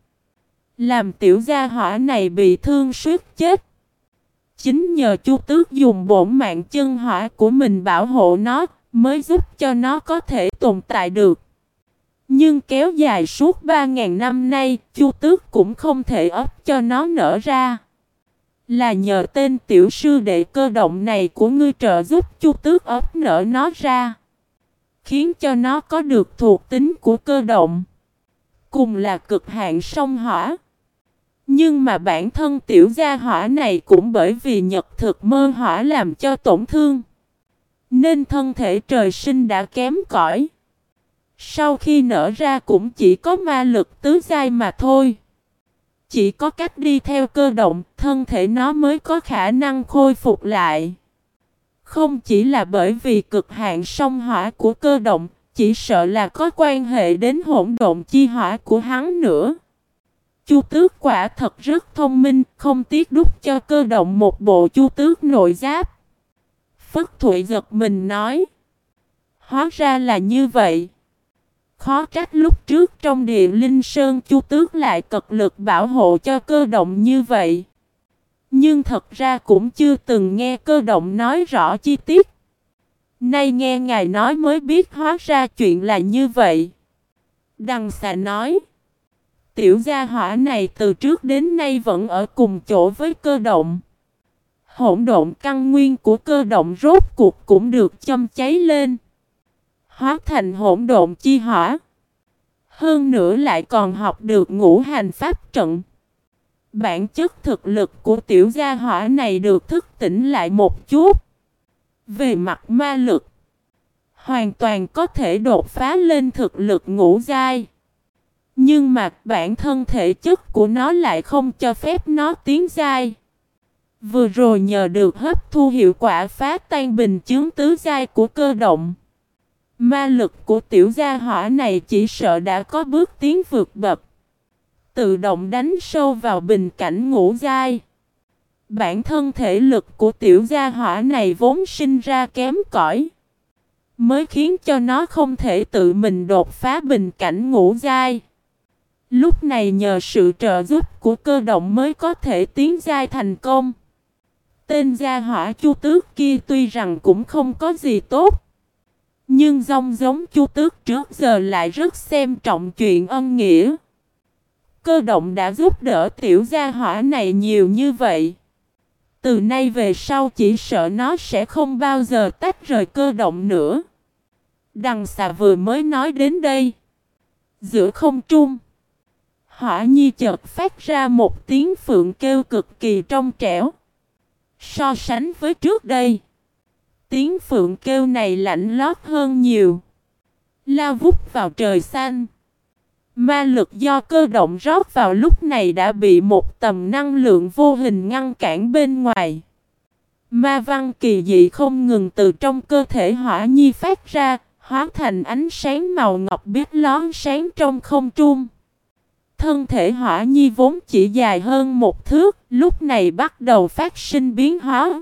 Làm tiểu gia hỏa này bị thương suýt chết. Chính nhờ chu tước dùng bổn mạng chân hỏa của mình bảo hộ nó, mới giúp cho nó có thể tồn tại được. Nhưng kéo dài suốt 3.000 năm nay, chu tước cũng không thể ấp cho nó nở ra. Là nhờ tên tiểu sư đệ cơ động này của ngươi trợ giúp chu tước ấp nở nó ra. Khiến cho nó có được thuộc tính của cơ động. Cùng là cực hạn sông hỏa. Nhưng mà bản thân tiểu gia hỏa này cũng bởi vì nhật thực mơ hỏa làm cho tổn thương. Nên thân thể trời sinh đã kém cỏi. Sau khi nở ra cũng chỉ có ma lực tứ giai mà thôi. Chỉ có cách đi theo cơ động, thân thể nó mới có khả năng khôi phục lại. Không chỉ là bởi vì cực hạn sông hỏa của cơ động, chỉ sợ là có quan hệ đến hỗn độn chi hỏa của hắn nữa. Chu tước quả thật rất thông minh, không tiếc đúc cho cơ động một bộ chu tước nội giáp. Phất Thụy giật mình nói. Hóa ra là như vậy. Khó trách lúc trước trong địa linh sơn chu tước lại cật lực bảo hộ cho cơ động như vậy. Nhưng thật ra cũng chưa từng nghe cơ động nói rõ chi tiết. Nay nghe ngài nói mới biết hóa ra chuyện là như vậy. Đằng xà nói. Tiểu gia hỏa này từ trước đến nay vẫn ở cùng chỗ với cơ động. Hỗn độn căn nguyên của cơ động rốt cuộc cũng được châm cháy lên. Hóa thành hỗn độn chi hỏa. Hơn nữa lại còn học được ngũ hành pháp trận. Bản chất thực lực của tiểu gia hỏa này được thức tỉnh lại một chút. Về mặt ma lực, hoàn toàn có thể đột phá lên thực lực ngũ giai. Nhưng mà, bản thân thể chất của nó lại không cho phép nó tiến dai. Vừa rồi nhờ được hấp thu hiệu quả phá tan bình chứng tứ giai của cơ động. Ma lực của tiểu gia hỏa này chỉ sợ đã có bước tiến vượt bậc. Tự động đánh sâu vào bình cảnh ngũ giai. Bản thân thể lực của tiểu gia hỏa này vốn sinh ra kém cỏi, Mới khiến cho nó không thể tự mình đột phá bình cảnh ngũ giai. Lúc này nhờ sự trợ giúp của cơ động mới có thể tiến giai thành công. Tên gia hỏa chu tước kia tuy rằng cũng không có gì tốt. Nhưng dòng giống chu tước trước giờ lại rất xem trọng chuyện ân nghĩa. Cơ động đã giúp đỡ tiểu gia hỏa này nhiều như vậy. Từ nay về sau chỉ sợ nó sẽ không bao giờ tách rời cơ động nữa. Đằng xà vừa mới nói đến đây. Giữa không trung. Hỏa nhi chợt phát ra một tiếng phượng kêu cực kỳ trong trẻo. So sánh với trước đây. Tiếng phượng kêu này lạnh lót hơn nhiều. la vút vào trời xanh. Ma lực do cơ động rót vào lúc này đã bị một tầm năng lượng vô hình ngăn cản bên ngoài. Ma văn kỳ dị không ngừng từ trong cơ thể hỏa nhi phát ra, hóa thành ánh sáng màu ngọc biết lón sáng trong không trung. Thân thể hỏa nhi vốn chỉ dài hơn một thước, lúc này bắt đầu phát sinh biến hóa.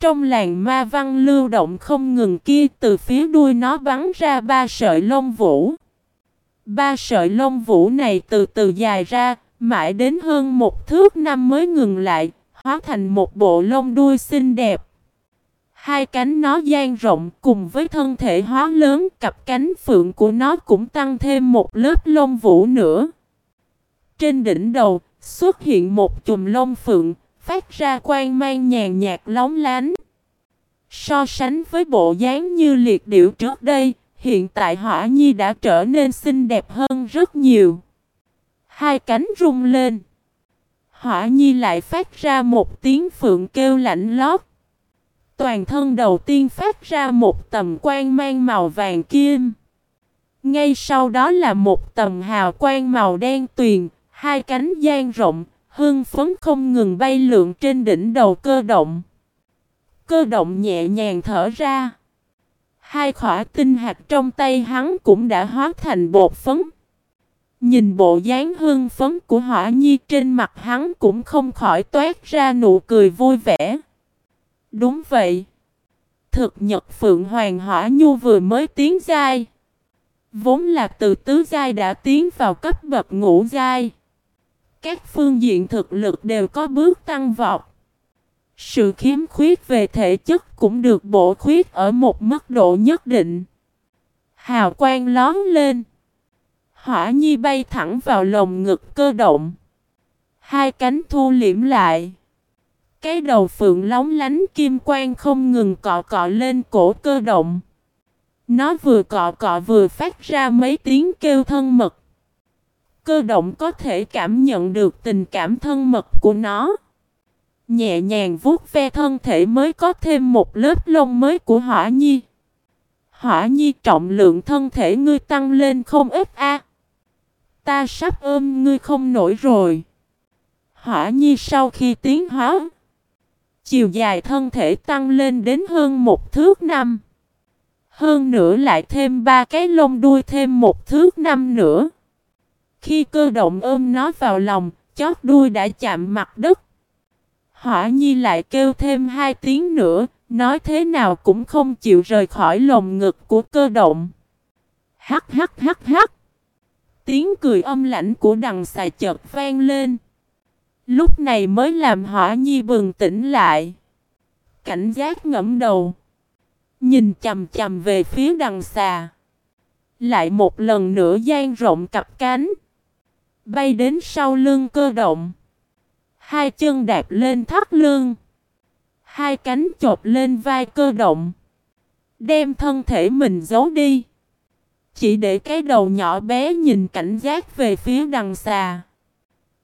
Trong làng ma văn lưu động không ngừng kia từ phía đuôi nó bắn ra ba sợi lông vũ. Ba sợi lông vũ này từ từ dài ra, mãi đến hơn một thước năm mới ngừng lại, hóa thành một bộ lông đuôi xinh đẹp. Hai cánh nó dang rộng cùng với thân thể hóa lớn, cặp cánh phượng của nó cũng tăng thêm một lớp lông vũ nữa. Trên đỉnh đầu xuất hiện một chùm lông phượng, phát ra quang mang nhàn nhạt lóng lánh. So sánh với bộ dáng như liệt điểu trước đây, hiện tại hỏa nhi đã trở nên xinh đẹp hơn rất nhiều. Hai cánh rung lên. Hỏa nhi lại phát ra một tiếng phượng kêu lạnh lót. Toàn thân đầu tiên phát ra một tầm quang mang màu vàng kim. Ngay sau đó là một tầm hào quang màu đen tuyền, hai cánh gian rộng, hương phấn không ngừng bay lượn trên đỉnh đầu cơ động. Cơ động nhẹ nhàng thở ra. Hai khỏa tinh hạt trong tay hắn cũng đã hóa thành bột phấn. Nhìn bộ dáng hương phấn của hỏa nhi trên mặt hắn cũng không khỏi toát ra nụ cười vui vẻ. Đúng vậy. Thực nhật Phượng Hoàng Hỏa Nhu vừa mới tiến giai. Vốn là từ tứ giai đã tiến vào cấp bậc ngũ giai. Các phương diện thực lực đều có bước tăng vọt. Sự khiếm khuyết về thể chất cũng được bổ khuyết ở một mức độ nhất định. Hào quang lón lên. Hỏa nhi bay thẳng vào lồng ngực cơ động. Hai cánh thu liễm lại. Cái đầu phượng lóng lánh kim quang không ngừng cọ cọ lên cổ cơ động. Nó vừa cọ cọ vừa phát ra mấy tiếng kêu thân mật. Cơ động có thể cảm nhận được tình cảm thân mật của nó. Nhẹ nhàng vuốt ve thân thể mới có thêm một lớp lông mới của hỏa nhi. Hỏa nhi trọng lượng thân thể ngươi tăng lên không ít a. Ta sắp ôm ngươi không nổi rồi. Hỏa nhi sau khi tiến hóa. Chiều dài thân thể tăng lên đến hơn một thước năm. Hơn nữa lại thêm ba cái lông đuôi thêm một thước năm nữa. Khi cơ động ôm nó vào lòng, chót đuôi đã chạm mặt đất. Hỏa nhi lại kêu thêm hai tiếng nữa, nói thế nào cũng không chịu rời khỏi lồng ngực của cơ động. Hắc hắc hắc hắc. Tiếng cười âm lãnh của đằng xà chợt vang lên. Lúc này mới làm hỏa nhi bừng tỉnh lại. Cảnh giác ngẫm đầu. Nhìn chầm chầm về phía đằng xà. Lại một lần nữa gian rộng cặp cánh. Bay đến sau lưng cơ động. Hai chân đạp lên thắt lưng. Hai cánh chộp lên vai cơ động. Đem thân thể mình giấu đi. Chỉ để cái đầu nhỏ bé nhìn cảnh giác về phía đằng xà.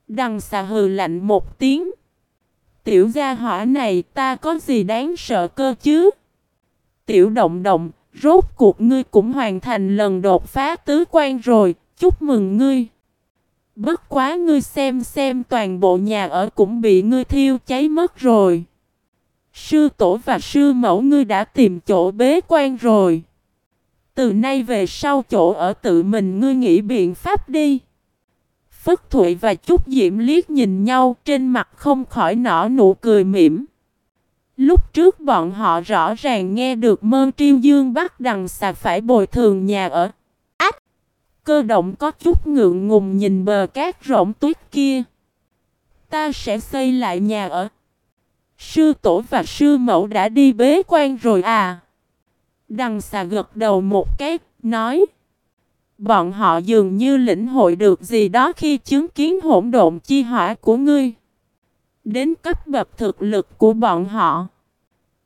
Đằng xà hừ lạnh một tiếng. Tiểu gia hỏa này ta có gì đáng sợ cơ chứ? Tiểu động động, rốt cuộc ngươi cũng hoàn thành lần đột phá tứ quan rồi, chúc mừng ngươi. Bất quá ngươi xem xem toàn bộ nhà ở cũng bị ngươi thiêu cháy mất rồi. Sư tổ và sư mẫu ngươi đã tìm chỗ bế quan rồi. Từ nay về sau chỗ ở tự mình ngươi nghĩ biện pháp đi. Phất Thụy và Trúc Diễm liếc nhìn nhau, trên mặt không khỏi nở nụ cười mỉm. Lúc trước bọn họ rõ ràng nghe được mơ triêu dương bắt đằng xà phải bồi thường nhà ở. Cơ động có chút ngượng ngùng nhìn bờ cát rộng tuyết kia. Ta sẽ xây lại nhà ở. Sư tổ và sư mẫu đã đi bế quan rồi à? Đằng xà gật đầu một cái, nói. Bọn họ dường như lĩnh hội được gì đó khi chứng kiến hỗn độn chi hỏa của ngươi. Đến cấp bậc thực lực của bọn họ.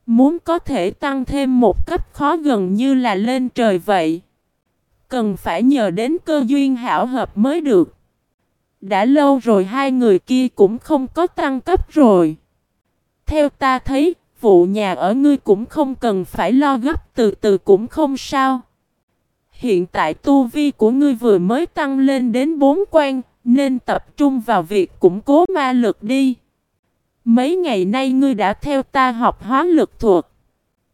Muốn có thể tăng thêm một cấp khó gần như là lên trời vậy. Cần phải nhờ đến cơ duyên hảo hợp mới được. Đã lâu rồi hai người kia cũng không có tăng cấp rồi. Theo ta thấy, vụ nhà ở ngươi cũng không cần phải lo gấp từ từ cũng không sao. Hiện tại tu vi của ngươi vừa mới tăng lên đến bốn quan, nên tập trung vào việc củng cố ma lực đi. Mấy ngày nay ngươi đã theo ta học hóa lực thuật.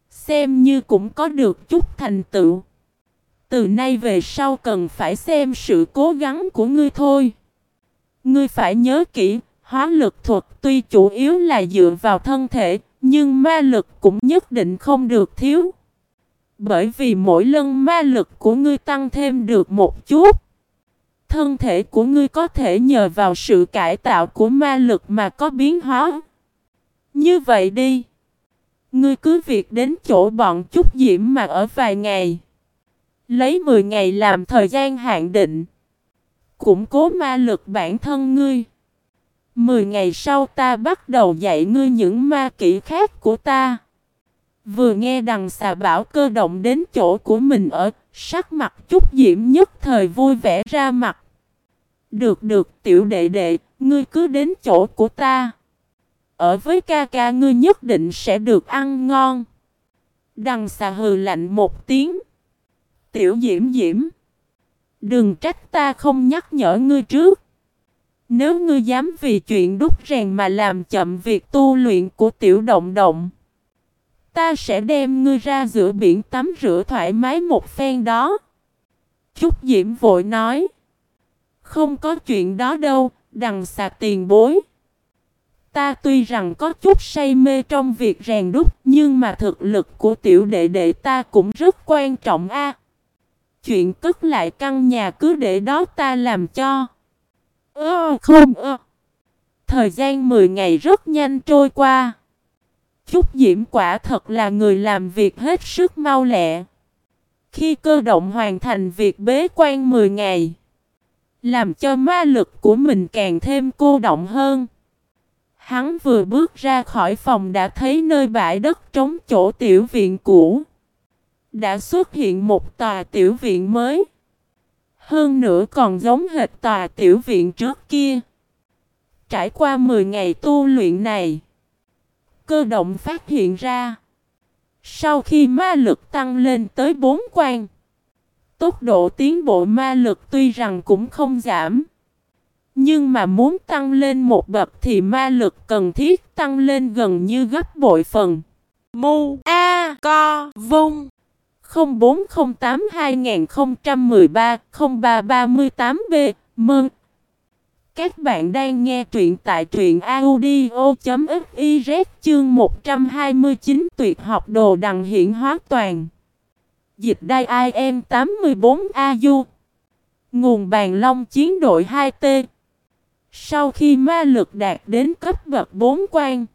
Xem như cũng có được chút thành tựu. Từ nay về sau cần phải xem sự cố gắng của ngươi thôi. Ngươi phải nhớ kỹ, hóa lực thuật tuy chủ yếu là dựa vào thân thể, nhưng ma lực cũng nhất định không được thiếu. Bởi vì mỗi lần ma lực của ngươi tăng thêm được một chút, thân thể của ngươi có thể nhờ vào sự cải tạo của ma lực mà có biến hóa. Như vậy đi, ngươi cứ việc đến chỗ bọn chút diễm mà ở vài ngày. Lấy 10 ngày làm thời gian hạn định. Củng cố ma lực bản thân ngươi. 10 ngày sau ta bắt đầu dạy ngươi những ma kỹ khác của ta. Vừa nghe đằng xà bảo cơ động đến chỗ của mình ở, sắc mặt chút diễm nhất thời vui vẻ ra mặt. Được được tiểu đệ đệ, ngươi cứ đến chỗ của ta. Ở với ca ca ngươi nhất định sẽ được ăn ngon. Đằng xà hừ lạnh một tiếng. Tiểu diễm diễm. Đừng trách ta không nhắc nhở ngươi trước. Nếu ngươi dám vì chuyện đúc rèn mà làm chậm việc tu luyện của tiểu động động. Ta sẽ đem ngươi ra giữa biển tắm rửa thoải mái một phen đó. Trúc Diễm vội nói. Không có chuyện đó đâu, đằng sạc tiền bối. Ta tuy rằng có chút say mê trong việc rèn đúc, nhưng mà thực lực của tiểu đệ đệ ta cũng rất quan trọng a. Chuyện cất lại căn nhà cứ để đó ta làm cho. Ơ không ơ. Thời gian 10 ngày rất nhanh trôi qua. chúc Diễm quả thật là người làm việc hết sức mau lẹ. Khi cơ động hoàn thành việc bế quan 10 ngày, làm cho ma lực của mình càng thêm cô động hơn. Hắn vừa bước ra khỏi phòng đã thấy nơi bãi đất trống chỗ tiểu viện cũ. Đã xuất hiện một tòa tiểu viện mới. Hơn nữa còn giống hệt tòa tiểu viện trước kia. Trải qua 10 ngày tu luyện này, cơ động phát hiện ra. Sau khi ma lực tăng lên tới 4 quan, tốc độ tiến bộ ma lực tuy rằng cũng không giảm. Nhưng mà muốn tăng lên một bậc thì ma lực cần thiết tăng lên gần như gấp bội phần. Mu A Co Vung 0408 2013 0338B Mừng! Các bạn đang nghe truyện tại truyện audio.fiz chương 129 tuyệt học đồ đằng hiện hóa toàn. Dịch đai IM 84AU Nguồn bàn long chiến đội 2T Sau khi ma lực đạt đến cấp bậc 4 quan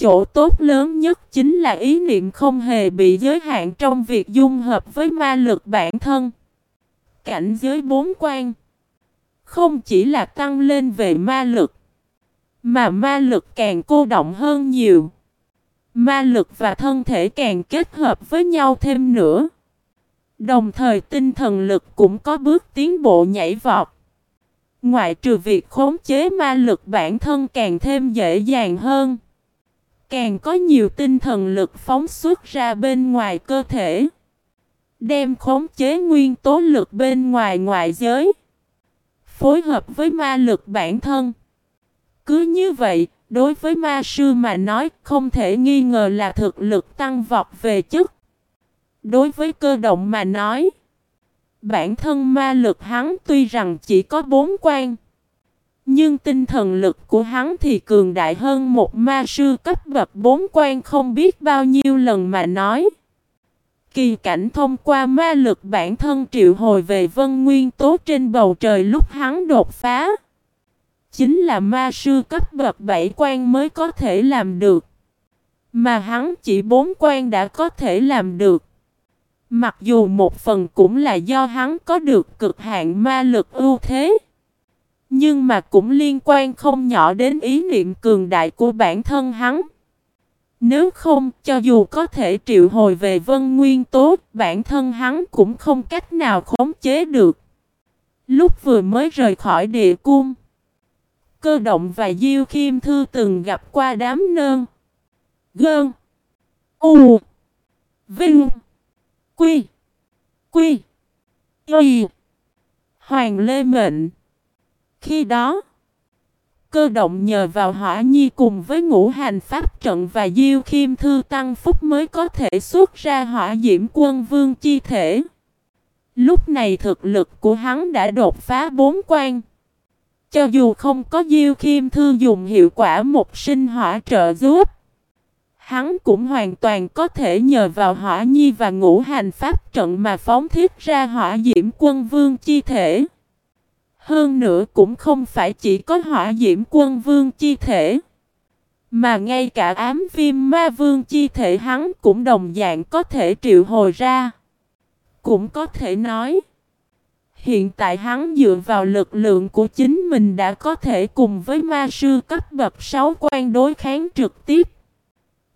Chỗ tốt lớn nhất chính là ý niệm không hề bị giới hạn trong việc dung hợp với ma lực bản thân. Cảnh giới bốn quan Không chỉ là tăng lên về ma lực, Mà ma lực càng cô động hơn nhiều. Ma lực và thân thể càng kết hợp với nhau thêm nữa. Đồng thời tinh thần lực cũng có bước tiến bộ nhảy vọt. Ngoại trừ việc khống chế ma lực bản thân càng thêm dễ dàng hơn. Càng có nhiều tinh thần lực phóng xuất ra bên ngoài cơ thể. Đem khống chế nguyên tố lực bên ngoài ngoại giới. Phối hợp với ma lực bản thân. Cứ như vậy, đối với ma sư mà nói không thể nghi ngờ là thực lực tăng vọt về chất. Đối với cơ động mà nói, bản thân ma lực hắn tuy rằng chỉ có bốn quan. Nhưng tinh thần lực của hắn thì cường đại hơn một ma sư cấp bậc bốn quan không biết bao nhiêu lần mà nói. Kỳ cảnh thông qua ma lực bản thân triệu hồi về vân nguyên tố trên bầu trời lúc hắn đột phá. Chính là ma sư cấp bậc bảy quan mới có thể làm được. Mà hắn chỉ bốn quan đã có thể làm được. Mặc dù một phần cũng là do hắn có được cực hạn ma lực ưu thế. Nhưng mà cũng liên quan không nhỏ đến ý niệm cường đại của bản thân hắn. Nếu không, cho dù có thể triệu hồi về vân nguyên tố, bản thân hắn cũng không cách nào khống chế được. Lúc vừa mới rời khỏi địa cung, cơ động và Diêu Khiêm Thư từng gặp qua đám nơn. Gơn. U. Vinh. Quy. Quy. Y. Hoàng Lê Mệnh. Khi đó, cơ động nhờ vào hỏa nhi cùng với ngũ hành pháp trận và diêu khiêm thư tăng phúc mới có thể xuất ra hỏa diễm quân vương chi thể. Lúc này thực lực của hắn đã đột phá bốn quan. Cho dù không có diêu khiêm thư dùng hiệu quả một sinh hỏa trợ giúp. Hắn cũng hoàn toàn có thể nhờ vào hỏa nhi và ngũ hành pháp trận mà phóng thiết ra hỏa diễm quân vương chi thể. Hơn nữa cũng không phải chỉ có hỏa diễm quân vương chi thể. Mà ngay cả ám viêm ma vương chi thể hắn cũng đồng dạng có thể triệu hồi ra. Cũng có thể nói. Hiện tại hắn dựa vào lực lượng của chính mình đã có thể cùng với ma sư cấp bậc 6 quan đối kháng trực tiếp.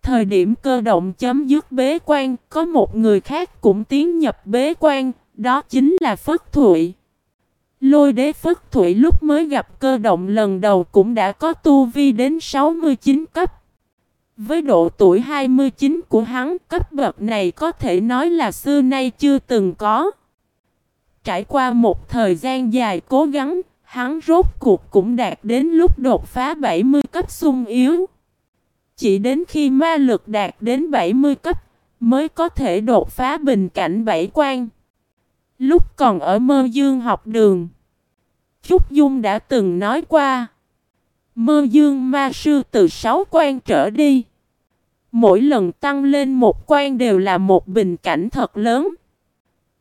Thời điểm cơ động chấm dứt bế quan, có một người khác cũng tiến nhập bế quan, đó chính là Phất Thụy. Lôi đế Phất Thủy lúc mới gặp cơ động lần đầu cũng đã có tu vi đến 69 cấp. Với độ tuổi 29 của hắn, cấp bậc này có thể nói là xưa nay chưa từng có. Trải qua một thời gian dài cố gắng, hắn rốt cuộc cũng đạt đến lúc đột phá 70 cấp sung yếu. Chỉ đến khi ma lực đạt đến 70 cấp, mới có thể đột phá bình cảnh bảy quan. Lúc còn ở mơ dương học đường, Trúc Dung đã từng nói qua. Mơ dương ma sư từ sáu quan trở đi. Mỗi lần tăng lên một quan đều là một bình cảnh thật lớn.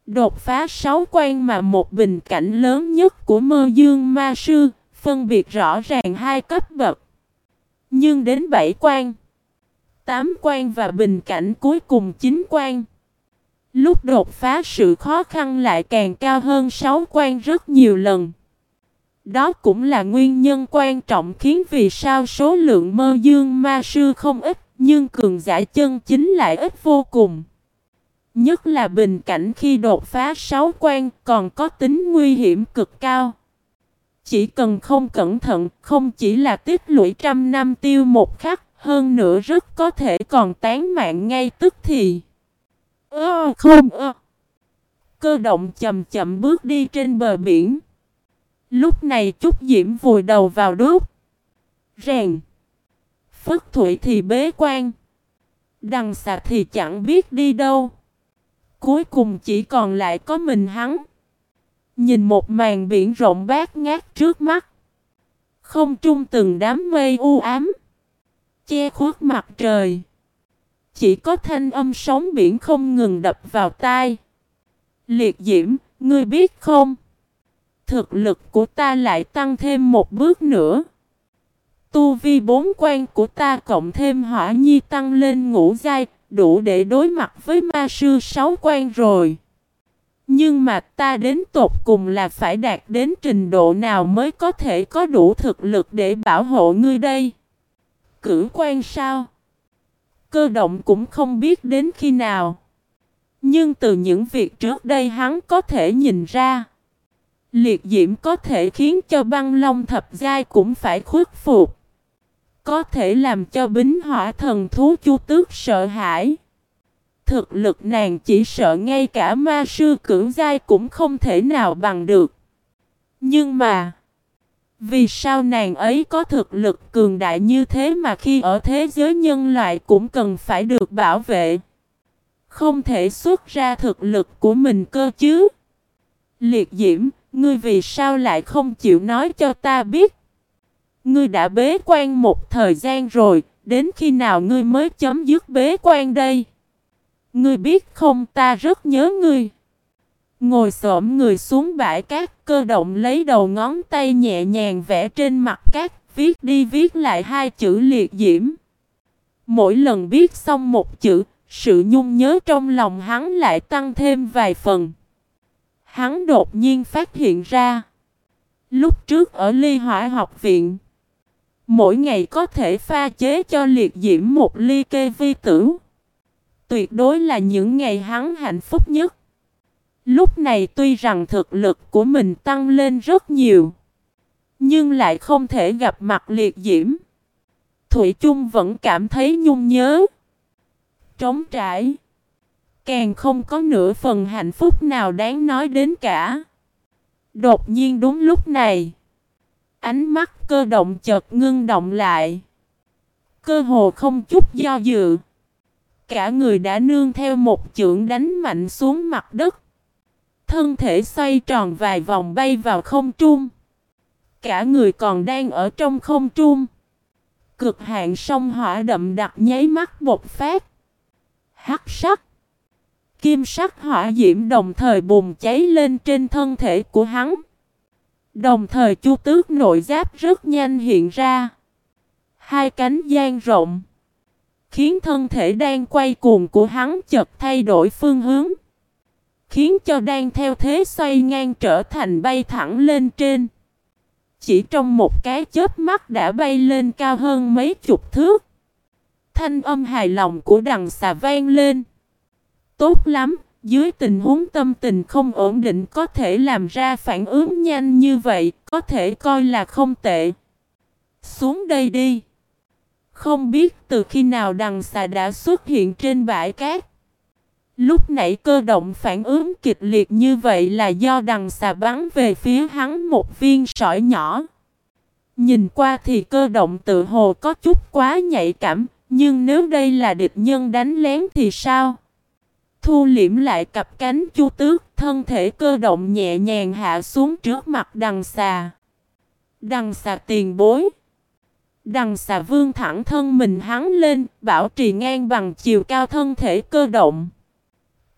Đột phá sáu quan mà một bình cảnh lớn nhất của mơ dương ma sư, phân biệt rõ ràng hai cấp bậc. Nhưng đến bảy quan, tám quan và bình cảnh cuối cùng chín quan. Lúc đột phá sự khó khăn lại càng cao hơn sáu quan rất nhiều lần. Đó cũng là nguyên nhân quan trọng khiến vì sao số lượng mơ dương ma sư không ít, nhưng cường giả chân chính lại ít vô cùng. Nhất là bình cảnh khi đột phá sáu quan còn có tính nguy hiểm cực cao. Chỉ cần không cẩn thận, không chỉ là tiết lũy trăm năm tiêu một khắc, hơn nữa rất có thể còn tán mạng ngay tức thì. Ơ, không, ơ. Cơ động chậm chậm bước đi trên bờ biển. Lúc này Trúc Diễm vùi đầu vào đốt. Rèn. Phất Thủy thì bế quan. Đằng xà thì chẳng biết đi đâu. Cuối cùng chỉ còn lại có mình hắn. Nhìn một màn biển rộng bát ngát trước mắt. Không trung từng đám mây u ám. Che khuất mặt trời. Chỉ có thanh âm sóng biển không ngừng đập vào tai. Liệt diễm, ngươi biết không? Thực lực của ta lại tăng thêm một bước nữa. Tu vi bốn quan của ta cộng thêm hỏa nhi tăng lên ngũ giai, đủ để đối mặt với ma sư sáu quan rồi. Nhưng mà ta đến tột cùng là phải đạt đến trình độ nào mới có thể có đủ thực lực để bảo hộ ngươi đây? Cử quan sao? Cơ động cũng không biết đến khi nào. Nhưng từ những việc trước đây hắn có thể nhìn ra. Liệt diễm có thể khiến cho băng long thập giai cũng phải khuất phục. Có thể làm cho bính hỏa thần thú chu tước sợ hãi. Thực lực nàng chỉ sợ ngay cả ma sư cưỡng giai cũng không thể nào bằng được. Nhưng mà... Vì sao nàng ấy có thực lực cường đại như thế mà khi ở thế giới nhân loại cũng cần phải được bảo vệ? Không thể xuất ra thực lực của mình cơ chứ? Liệt diễm, ngươi vì sao lại không chịu nói cho ta biết? Ngươi đã bế quan một thời gian rồi, đến khi nào ngươi mới chấm dứt bế quan đây? Ngươi biết không ta rất nhớ ngươi. Ngồi xổm người xuống bãi cát cơ động lấy đầu ngón tay nhẹ nhàng vẽ trên mặt cát, viết đi viết lại hai chữ liệt diễm. Mỗi lần viết xong một chữ, sự nhung nhớ trong lòng hắn lại tăng thêm vài phần. Hắn đột nhiên phát hiện ra. Lúc trước ở ly hỏa học viện, Mỗi ngày có thể pha chế cho liệt diễm một ly kê vi tử. Tuyệt đối là những ngày hắn hạnh phúc nhất. Lúc này tuy rằng thực lực của mình tăng lên rất nhiều. Nhưng lại không thể gặp mặt liệt diễm. Thủy chung vẫn cảm thấy nhung nhớ. Trống trải. Càng không có nửa phần hạnh phúc nào đáng nói đến cả. Đột nhiên đúng lúc này. Ánh mắt cơ động chợt ngưng động lại. Cơ hồ không chút do dự. Cả người đã nương theo một chưởng đánh mạnh xuống mặt đất. Thân thể xoay tròn vài vòng bay vào không trung. Cả người còn đang ở trong không trung. Cực hạn sông hỏa đậm đặc nháy mắt bột phát. Hắc sắc. Kim sắc hỏa diễm đồng thời bùng cháy lên trên thân thể của hắn. Đồng thời chu tước nội giáp rất nhanh hiện ra. Hai cánh gian rộng. Khiến thân thể đang quay cuồng của hắn chợt thay đổi phương hướng. Khiến cho đang theo thế xoay ngang trở thành bay thẳng lên trên. Chỉ trong một cái chớp mắt đã bay lên cao hơn mấy chục thước. Thanh âm hài lòng của đằng xà vang lên. Tốt lắm, dưới tình huống tâm tình không ổn định có thể làm ra phản ứng nhanh như vậy, có thể coi là không tệ. Xuống đây đi. Không biết từ khi nào đằng xà đã xuất hiện trên bãi cát. Lúc nãy cơ động phản ứng kịch liệt như vậy là do đằng xà bắn về phía hắn một viên sỏi nhỏ. Nhìn qua thì cơ động tự hồ có chút quá nhạy cảm, nhưng nếu đây là địch nhân đánh lén thì sao? Thu liễm lại cặp cánh chu tước, thân thể cơ động nhẹ nhàng hạ xuống trước mặt đằng xà. Đằng xà tiền bối. Đằng xà vương thẳng thân mình hắn lên, bảo trì ngang bằng chiều cao thân thể cơ động.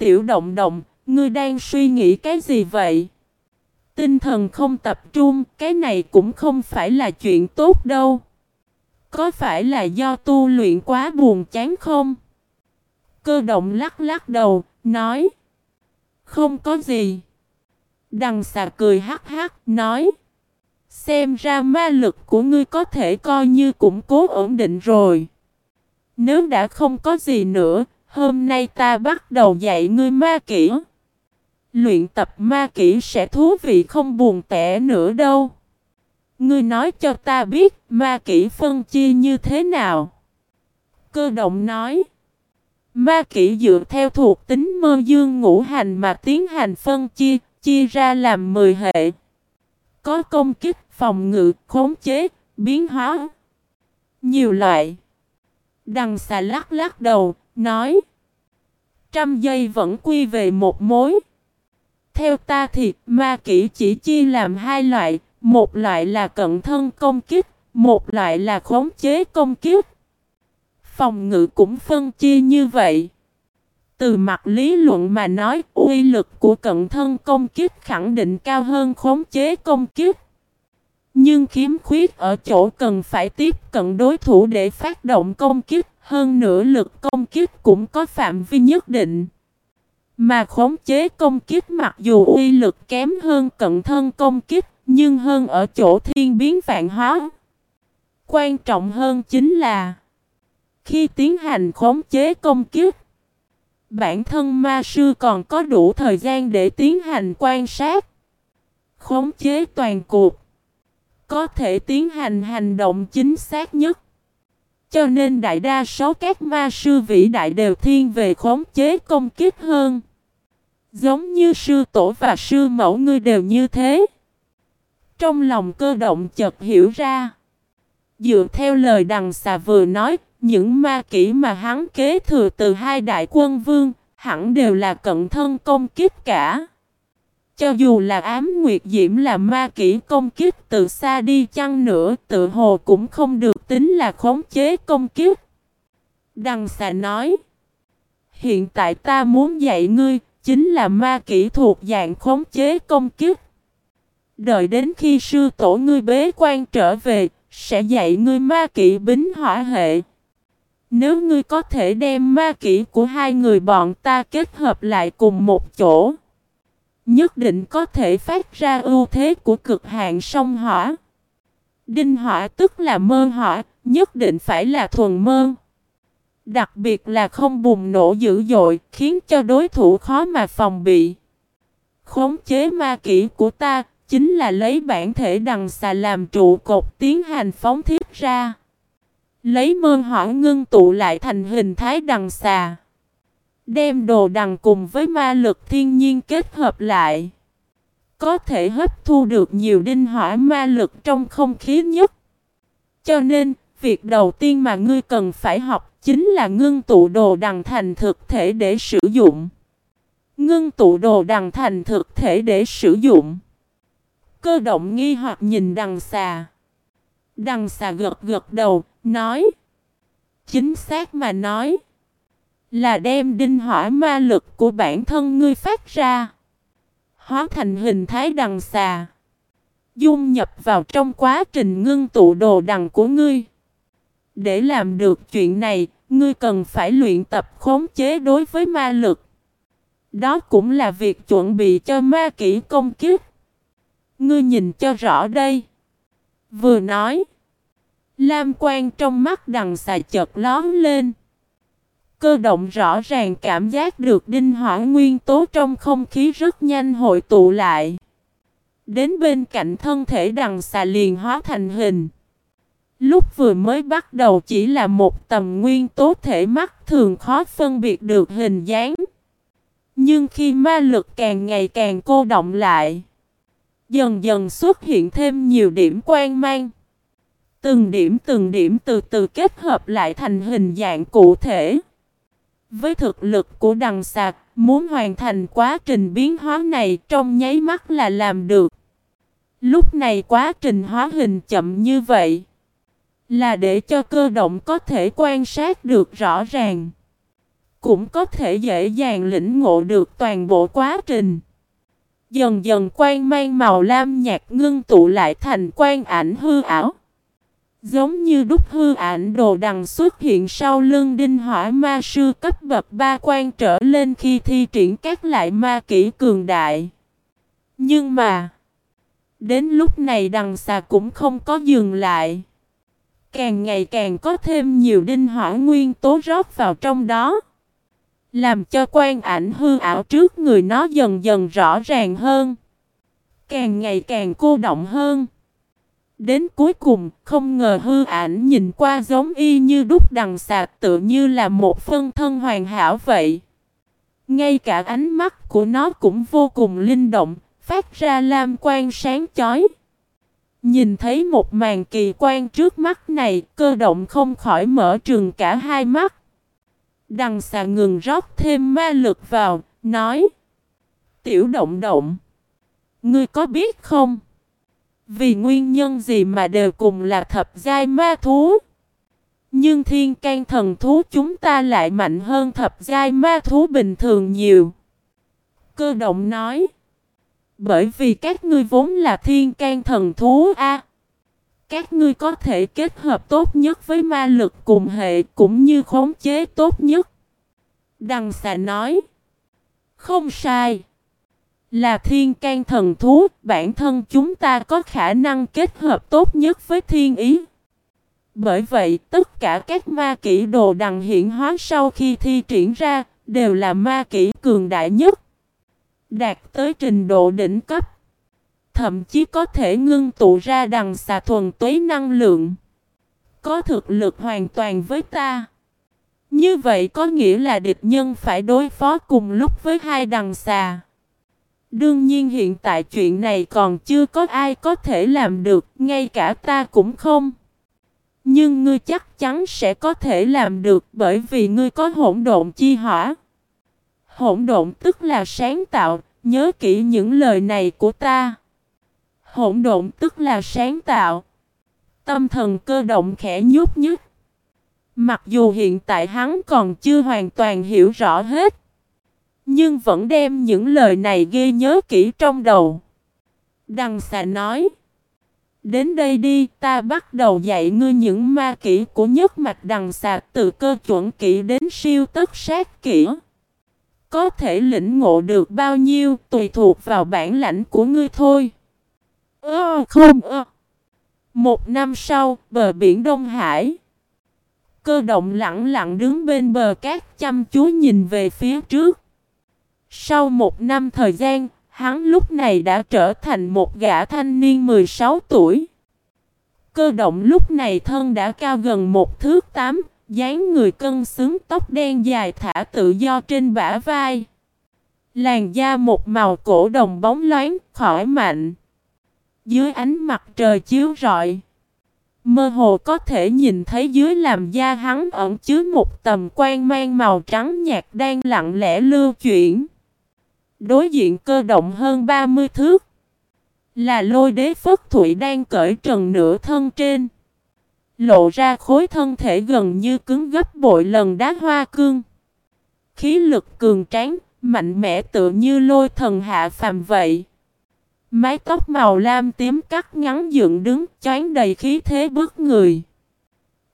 Tiểu động động, ngươi đang suy nghĩ cái gì vậy? Tinh thần không tập trung, cái này cũng không phải là chuyện tốt đâu. Có phải là do tu luyện quá buồn chán không? Cơ động lắc lắc đầu, nói. Không có gì. Đằng xà cười hắc hắc, nói. Xem ra ma lực của ngươi có thể coi như củng cố ổn định rồi. Nếu đã không có gì nữa, hôm nay ta bắt đầu dạy ngươi ma kỹ. Luyện tập ma kỹ sẽ thú vị không buồn tẻ nữa đâu. Ngươi nói cho ta biết ma kỹ phân chia như thế nào. Cơ động nói. Ma kỹ dựa theo thuộc tính mơ dương ngũ hành mà tiến hành phân chia, chia ra làm 10 hệ. Có công kích, phòng ngự, khống chế, biến hóa. Nhiều loại. Đằng xà lắc lắc đầu, nói. Trăm giây vẫn quy về một mối. Theo ta thì ma kỹ chỉ chia làm hai loại, một loại là cận thân công kích, một loại là khống chế công kích. Phòng ngự cũng phân chia như vậy. Từ mặt lý luận mà nói, uy lực của cận thân công kích khẳng định cao hơn khống chế công kích. Nhưng khiếm khuyết ở chỗ cần phải tiếp cận đối thủ để phát động công kích, hơn nữa lực công kích cũng có phạm vi nhất định. Mà khống chế công kích mặc dù uy lực kém hơn cận thân công kích, nhưng hơn ở chỗ thiên biến vạn hóa. Quan trọng hơn chính là khi tiến hành khống chế công kích, bản thân ma sư còn có đủ thời gian để tiến hành quan sát, khống chế toàn cuộc, có thể tiến hành hành động chính xác nhất. Cho nên đại đa số các ma sư vĩ đại đều thiên về khống chế công kích hơn. Giống như sư tổ và sư mẫu ngươi đều như thế. Trong lòng cơ động chợt hiểu ra. Dựa theo lời đằng xà vừa nói, những ma kỹ mà hắn kế thừa từ hai đại quân vương, hẳn đều là cận thân công kích cả. Cho dù là ám nguyệt diễm là ma kỹ công kích từ xa đi chăng nữa, tự hồ cũng không được tính là khống chế công kích. Đằng xà nói, hiện tại ta muốn dạy ngươi, chính là ma kỹ thuộc dạng khống chế công kích. Đợi đến khi sư tổ ngươi bế quan trở về, sẽ dạy ngươi ma kỹ bính hỏa hệ. Nếu ngươi có thể đem ma kỹ của hai người bọn ta kết hợp lại cùng một chỗ, nhất định có thể phát ra ưu thế của cực hạn sông hỏa. Đinh hỏa tức là mơ hỏa, nhất định phải là thuần mơ. Đặc biệt là không bùng nổ dữ dội, khiến cho đối thủ khó mà phòng bị. Khống chế ma kỹ của ta, chính là lấy bản thể đằng xà làm trụ cột tiến hành phóng thiết ra. Lấy mơ hỏa ngưng tụ lại thành hình thái đằng xà. Đem đồ đằng cùng với ma lực thiên nhiên kết hợp lại. Có thể hấp thu được nhiều đinh hỏa ma lực trong không khí nhất. Cho nên, việc đầu tiên mà ngươi cần phải học chính là ngưng tụ đồ đằng thành thực thể để sử dụng. Ngưng tụ đồ đằng thành thực thể để sử dụng. Cơ động nghi hoặc nhìn đằng xà. Đằng xà gật gật đầu, nói. Chính xác mà nói. Là đem đinh hỏa ma lực của bản thân ngươi phát ra. Hóa thành hình thái đằng xà. Dung nhập vào trong quá trình ngưng tụ đồ đằng của ngươi. Để làm được chuyện này, ngươi cần phải luyện tập khống chế đối với ma lực. Đó cũng là việc chuẩn bị cho ma kỹ công kiếp. Ngươi nhìn cho rõ đây. Vừa nói. Lam quan trong mắt đằng xà chợt lón lên. Cơ động rõ ràng cảm giác được đinh hỏa nguyên tố trong không khí rất nhanh hội tụ lại. Đến bên cạnh thân thể đằng xà liền hóa thành hình. Lúc vừa mới bắt đầu chỉ là một tầm nguyên tố thể mắt thường khó phân biệt được hình dáng. Nhưng khi ma lực càng ngày càng cô động lại, dần dần xuất hiện thêm nhiều điểm quan mang. Từng điểm từng điểm từ từ kết hợp lại thành hình dạng cụ thể. Với thực lực của đằng sạc, muốn hoàn thành quá trình biến hóa này trong nháy mắt là làm được. Lúc này quá trình hóa hình chậm như vậy, là để cho cơ động có thể quan sát được rõ ràng. Cũng có thể dễ dàng lĩnh ngộ được toàn bộ quá trình. Dần dần quan mang màu lam nhạt ngưng tụ lại thành quan ảnh hư ảo. Giống như đúc hư ảnh đồ đằng xuất hiện sau lưng đinh hỏa ma sư cấp bậc ba quan trở lên khi thi triển các loại ma kỹ cường đại. Nhưng mà, đến lúc này đằng xà cũng không có dừng lại. Càng ngày càng có thêm nhiều đinh hỏa nguyên tố rót vào trong đó. Làm cho quan ảnh hư ảo trước người nó dần dần rõ ràng hơn. Càng ngày càng cô động hơn. Đến cuối cùng, không ngờ hư ảnh nhìn qua giống y như đúc đằng sạc tự như là một phân thân hoàn hảo vậy. Ngay cả ánh mắt của nó cũng vô cùng linh động, phát ra lam quang sáng chói. Nhìn thấy một màn kỳ quan trước mắt này, cơ động không khỏi mở trường cả hai mắt. Đằng xà ngừng rót thêm ma lực vào, nói Tiểu động động Ngươi có biết không? Vì nguyên nhân gì mà đều cùng là thập giai ma thú Nhưng thiên can thần thú chúng ta lại mạnh hơn thập giai ma thú bình thường nhiều Cơ động nói, Bởi vì các ngươi vốn là thiên can thần thú A các ngươi có thể kết hợp tốt nhất với ma lực cùng hệ cũng như khống chế tốt nhất. Đằng xà nói. Không sai. Là thiên can thần thú, bản thân chúng ta có khả năng kết hợp tốt nhất với thiên ý. Bởi vậy, tất cả các ma kỹ đồ đằng hiện hóa sau khi thi triển ra, đều là ma kỹ cường đại nhất. Đạt tới trình độ đỉnh cấp. Thậm chí có thể ngưng tụ ra đằng xà thuần tuế năng lượng. Có thực lực hoàn toàn với ta. Như vậy có nghĩa là địch nhân phải đối phó cùng lúc với hai đằng xà. Đương nhiên hiện tại chuyện này còn chưa có ai có thể làm được, ngay cả ta cũng không. Nhưng ngươi chắc chắn sẽ có thể làm được bởi vì ngươi có hỗn độn chi hỏa. Hỗn độn tức là sáng tạo, nhớ kỹ những lời này của ta. Hỗn độn tức là sáng tạo. Tâm thần cơ động khẽ nhúc nhích. Mặc dù hiện tại hắn còn chưa hoàn toàn hiểu rõ hết. Nhưng vẫn đem những lời này ghi nhớ kỹ trong đầu. Đằng xà nói. Đến đây đi, ta bắt đầu dạy ngươi những ma kỹ của nhất mạch đằng xà từ cơ chuẩn kỹ đến siêu tất sát kỹ. Có thể lĩnh ngộ được bao nhiêu tùy thuộc vào bản lãnh của ngươi thôi. Ơ không ơ. Một năm sau, bờ biển Đông Hải. Cơ động lặng lặng đứng bên bờ cát chăm chú nhìn về phía trước. Sau một năm thời gian, hắn lúc này đã trở thành một gã thanh niên 16 tuổi. Cơ động lúc này thân đã cao gần một thước tám, dáng người cân xứng tóc đen dài thả tự do trên bả vai. Làn da một màu cổ đồng bóng loáng, khỏi mạnh. Dưới ánh mặt trời chiếu rọi. Mơ hồ có thể nhìn thấy dưới làm da hắn ẩn chứa một tầm quan mang màu trắng nhạt đang lặng lẽ lưu chuyển. Đối diện cơ động hơn 30 thước. Là lôi đế phất thụy đang cởi trần nửa thân trên. Lộ ra khối thân thể gần như cứng gấp bội lần đá hoa cương. Khí lực cường tráng, mạnh mẽ tự như lôi thần hạ phàm vậy. Mái tóc màu lam tím cắt ngắn dựng đứng, chán đầy khí thế bước người.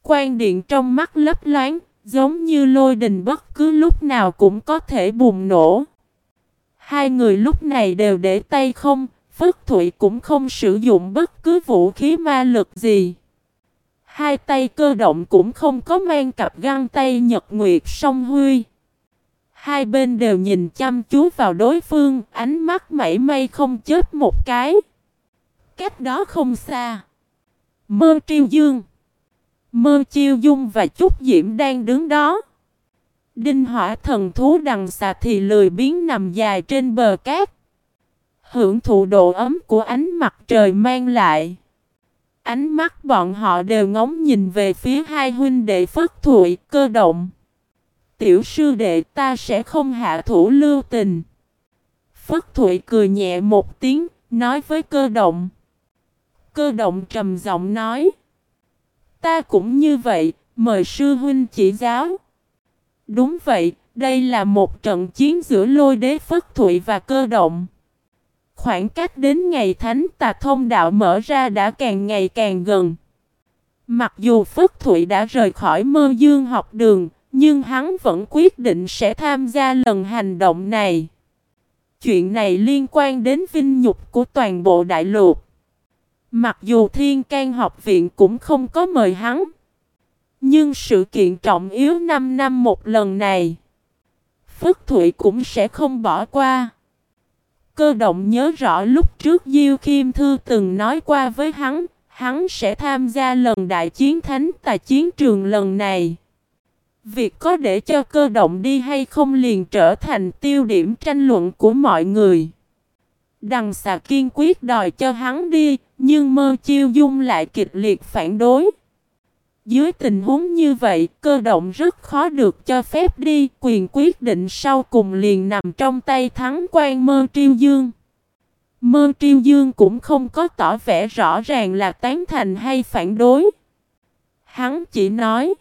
Quan điện trong mắt lấp loáng, giống như lôi đình bất cứ lúc nào cũng có thể bùng nổ. Hai người lúc này đều để tay không, Phất Thụy cũng không sử dụng bất cứ vũ khí ma lực gì. Hai tay cơ động cũng không có mang cặp găng tay nhật nguyệt song huy. Hai bên đều nhìn chăm chú vào đối phương, ánh mắt mảy may không chết một cái. Cách đó không xa. Mơ triêu dương. Mơ chiêu dung và Trúc Diễm đang đứng đó. Đinh hỏa thần thú đằng xà thì lười biến nằm dài trên bờ cát. Hưởng thụ độ ấm của ánh mặt trời mang lại. Ánh mắt bọn họ đều ngóng nhìn về phía hai huynh đệ phất thụy cơ động. Tiểu sư đệ ta sẽ không hạ thủ lưu tình. Phất thụy cười nhẹ một tiếng, nói với cơ động. Cơ động trầm giọng nói. Ta cũng như vậy, mời sư huynh chỉ giáo. Đúng vậy, đây là một trận chiến giữa lôi đế Phất Thụy và cơ động. Khoảng cách đến ngày thánh tà thông đạo mở ra đã càng ngày càng gần. Mặc dù Phất Thụy đã rời khỏi mơ dương học đường, nhưng hắn vẫn quyết định sẽ tham gia lần hành động này. Chuyện này liên quan đến vinh nhục của toàn bộ đại lục. Mặc dù Thiên can học viện cũng không có mời hắn. Nhưng sự kiện trọng yếu 5 năm một lần này, Phất Thụy cũng sẽ không bỏ qua. Cơ động nhớ rõ lúc trước Diêu Khiêm Thư từng nói qua với hắn, hắn sẽ tham gia lần đại chiến thánh tại chiến trường lần này. Việc có để cho cơ động đi hay không liền trở thành tiêu điểm tranh luận của mọi người. Đằng xà kiên quyết đòi cho hắn đi, nhưng mơ chiêu dung lại kịch liệt phản đối. Dưới tình huống như vậy, cơ động rất khó được cho phép đi, quyền quyết định sau cùng liền nằm trong tay thắng quan mơ triêu dương. Mơ triêu dương cũng không có tỏ vẻ rõ ràng là tán thành hay phản đối. Hắn chỉ nói,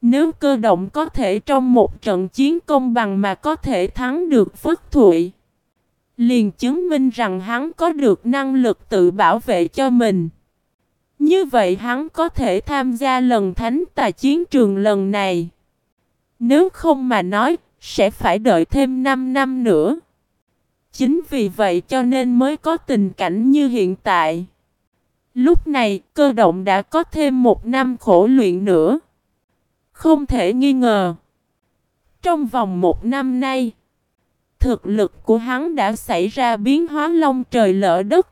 nếu cơ động có thể trong một trận chiến công bằng mà có thể thắng được Phất Thụy, liền chứng minh rằng hắn có được năng lực tự bảo vệ cho mình. Như vậy hắn có thể tham gia lần thánh tài chiến trường lần này. Nếu không mà nói, sẽ phải đợi thêm 5 năm nữa. Chính vì vậy cho nên mới có tình cảnh như hiện tại. Lúc này, cơ động đã có thêm một năm khổ luyện nữa. Không thể nghi ngờ. Trong vòng một năm nay, thực lực của hắn đã xảy ra biến hóa long trời lỡ đất.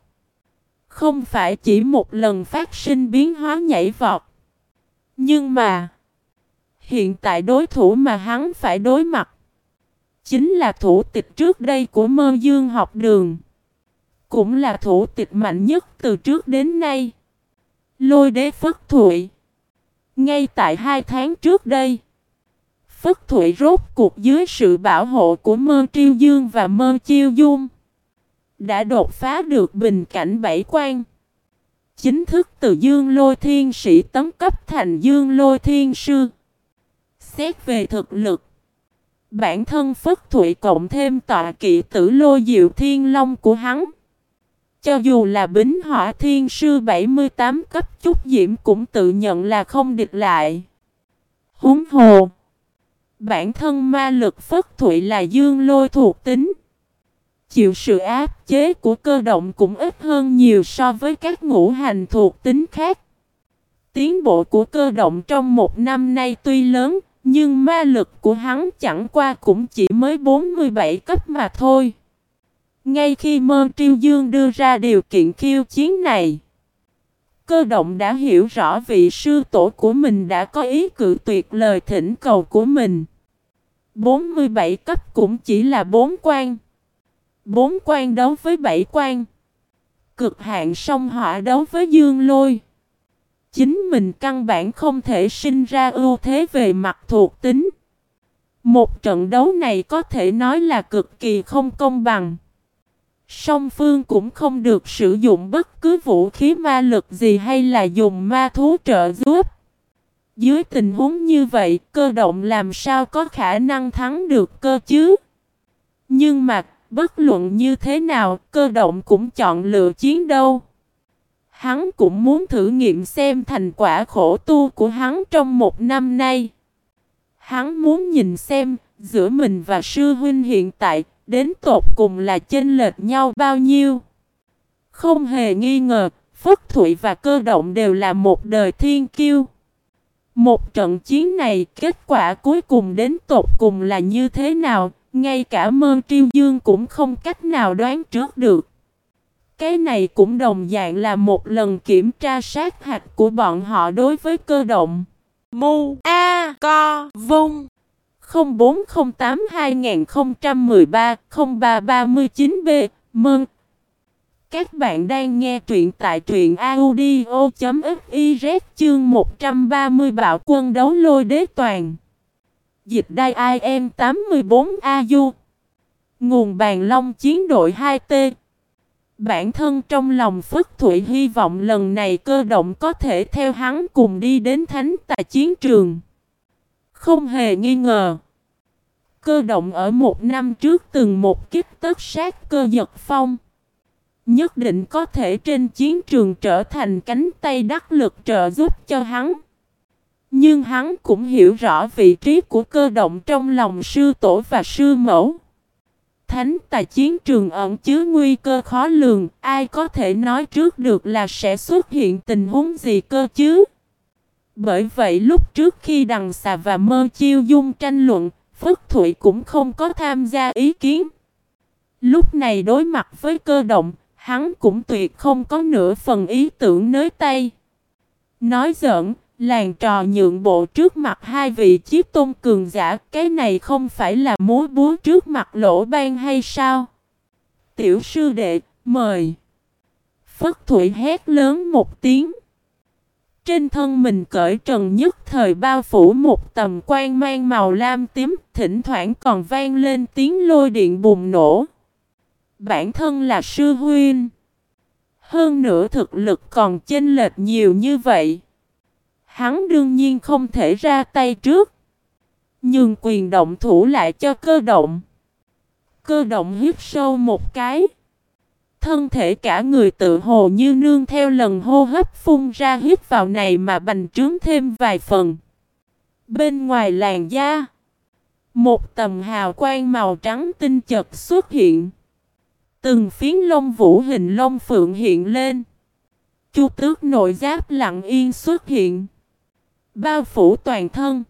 Không phải chỉ một lần phát sinh biến hóa nhảy vọt. Nhưng mà, hiện tại đối thủ mà hắn phải đối mặt, chính là thủ tịch trước đây của mơ dương học đường. Cũng là thủ tịch mạnh nhất từ trước đến nay. Lôi đế Phất Thụy. Ngay tại hai tháng trước đây, Phất Thụy rốt cuộc dưới sự bảo hộ của Mơ Triêu Dương và Mơ Chiêu Dung đã đột phá được bình cảnh bảy quan. Chính thức từ Dương Lôi Thiên Sĩ tấm cấp thành Dương Lôi Thiên Sư. Xét về thực lực, bản thân Phất Thụy cộng thêm tọa kỵ tử lôi diệu thiên long của hắn. Cho dù là bính hỏa thiên sư 78 cấp chút diễm cũng tự nhận là không địch lại. Húng hồ. Bản thân ma lực Phất Thụy là dương lôi thuộc tính chịu sự áp chế của cơ động cũng ít hơn nhiều so với các ngũ hành thuộc tính khác. Tiến bộ của cơ động trong một năm nay tuy lớn, nhưng ma lực của hắn chẳng qua cũng chỉ mới 47 cấp mà thôi. Ngay khi Mơ Triêu Dương đưa ra điều kiện khiêu chiến này, cơ động đã hiểu rõ vị sư tổ của mình đã có ý cự tuyệt lời thỉnh cầu của mình. 47 cấp cũng chỉ là bốn quan bốn quan đấu với bảy quan. Cực hạn song hỏa đấu với dương lôi. Chính mình căn bản không thể sinh ra ưu thế về mặt thuộc tính. Một trận đấu này có thể nói là cực kỳ không công bằng. Song phương cũng không được sử dụng bất cứ vũ khí ma lực gì hay là dùng ma thú trợ giúp. Dưới tình huống như vậy, cơ động làm sao có khả năng thắng được cơ chứ? Nhưng mà, bất luận như thế nào, cơ động cũng chọn lựa chiến đâu. Hắn cũng muốn thử nghiệm xem thành quả khổ tu của hắn trong một năm nay. Hắn muốn nhìn xem, giữa mình và sư huynh hiện tại, đến tột cùng là chênh lệch nhau bao nhiêu. Không hề nghi ngờ, Phất Thụy và cơ động đều là một đời thiên kiêu. Một trận chiến này, kết quả cuối cùng đến tột cùng là như thế nào, ngay cả Mơ Triêu Dương cũng không cách nào đoán trước được. Cái này cũng đồng dạng là một lần kiểm tra sát hạch của bọn họ đối với cơ động. Mu A Co Vung 0408 2013 0339 B Mừng! Các bạn đang nghe truyện tại truyện audio.fiz chương 130 bạo quân đấu lôi đế toàn. Dịch đai IM 84AU Nguồn bàn long chiến đội 2T Bản thân trong lòng Phất Thụy hy vọng lần này cơ động có thể theo hắn cùng đi đến thánh tại chiến trường. Không hề nghi ngờ. Cơ động ở một năm trước từng một kích tất sát cơ giật phong. Nhất định có thể trên chiến trường trở thành cánh tay đắc lực trợ giúp cho hắn. Nhưng hắn cũng hiểu rõ vị trí của cơ động trong lòng sư tổ và sư mẫu. Thánh tài chiến trường ẩn chứa nguy cơ khó lường, ai có thể nói trước được là sẽ xuất hiện tình huống gì cơ chứ? Bởi vậy lúc trước khi Đằng Xà và Mơ Chiêu Dung tranh luận, Phất Thụy cũng không có tham gia ý kiến. Lúc này đối mặt với cơ động, hắn cũng tuyệt không có nửa phần ý tưởng nới tay. Nói giỡn, làng trò nhượng bộ trước mặt hai vị chiếc tôn cường giả, cái này không phải là múa búa trước mặt lỗ ban hay sao? Tiểu sư đệ, mời. Phất Thụy hét lớn một tiếng. Trên thân mình cởi trần nhất thời bao phủ một tầm quan mang màu lam tím, thỉnh thoảng còn vang lên tiếng lôi điện bùng nổ. Bản thân là sư huynh. Hơn nữa thực lực còn chênh lệch nhiều như vậy. Hắn đương nhiên không thể ra tay trước. Nhưng quyền động thủ lại cho cơ động. Cơ động hít sâu một cái. Thân thể cả người tự hồ như nương theo lần hô hấp phun ra hít vào này mà bành trướng thêm vài phần. Bên ngoài làn da, một tầm hào quang màu trắng tinh chật xuất hiện. Từng phiến lông vũ hình lông phượng hiện lên. Chu tước nội giáp lặng yên xuất hiện. Bao phủ toàn thân.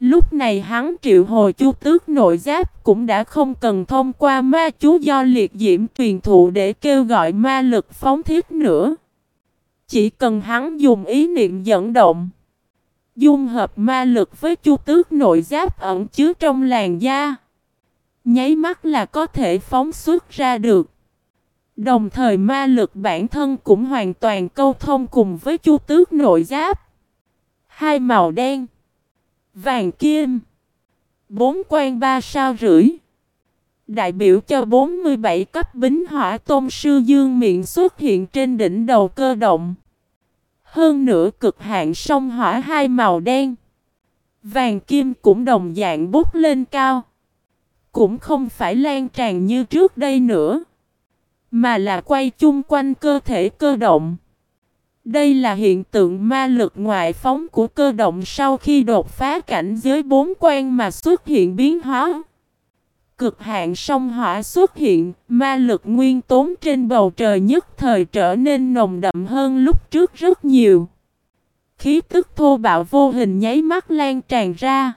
Lúc này hắn triệu hồi chu tước nội giáp cũng đã không cần thông qua ma chú do liệt diễm truyền thụ để kêu gọi ma lực phóng thiết nữa. Chỉ cần hắn dùng ý niệm dẫn động. Dung hợp ma lực với chu tước nội giáp ẩn chứa trong làn da. Nháy mắt là có thể phóng xuất ra được. Đồng thời ma lực bản thân cũng hoàn toàn câu thông cùng với chu tước nội giáp. Hai màu đen, Vàng kim, Bốn quan ba sao rưỡi. Đại biểu cho 47 cấp bính hỏa tôn sư dương miệng xuất hiện trên đỉnh đầu cơ động. Hơn nữa cực hạn sông hỏa hai màu đen, Vàng kim cũng đồng dạng bút lên cao. Cũng không phải lan tràn như trước đây nữa, Mà là quay chung quanh cơ thể cơ động đây là hiện tượng ma lực ngoại phóng của cơ động sau khi đột phá cảnh giới bốn quan mà xuất hiện biến hóa. Cực hạn sông hỏa xuất hiện, ma lực nguyên tốn trên bầu trời nhất thời trở nên nồng đậm hơn lúc trước rất nhiều. Khí tức thô bạo vô hình nháy mắt lan tràn ra.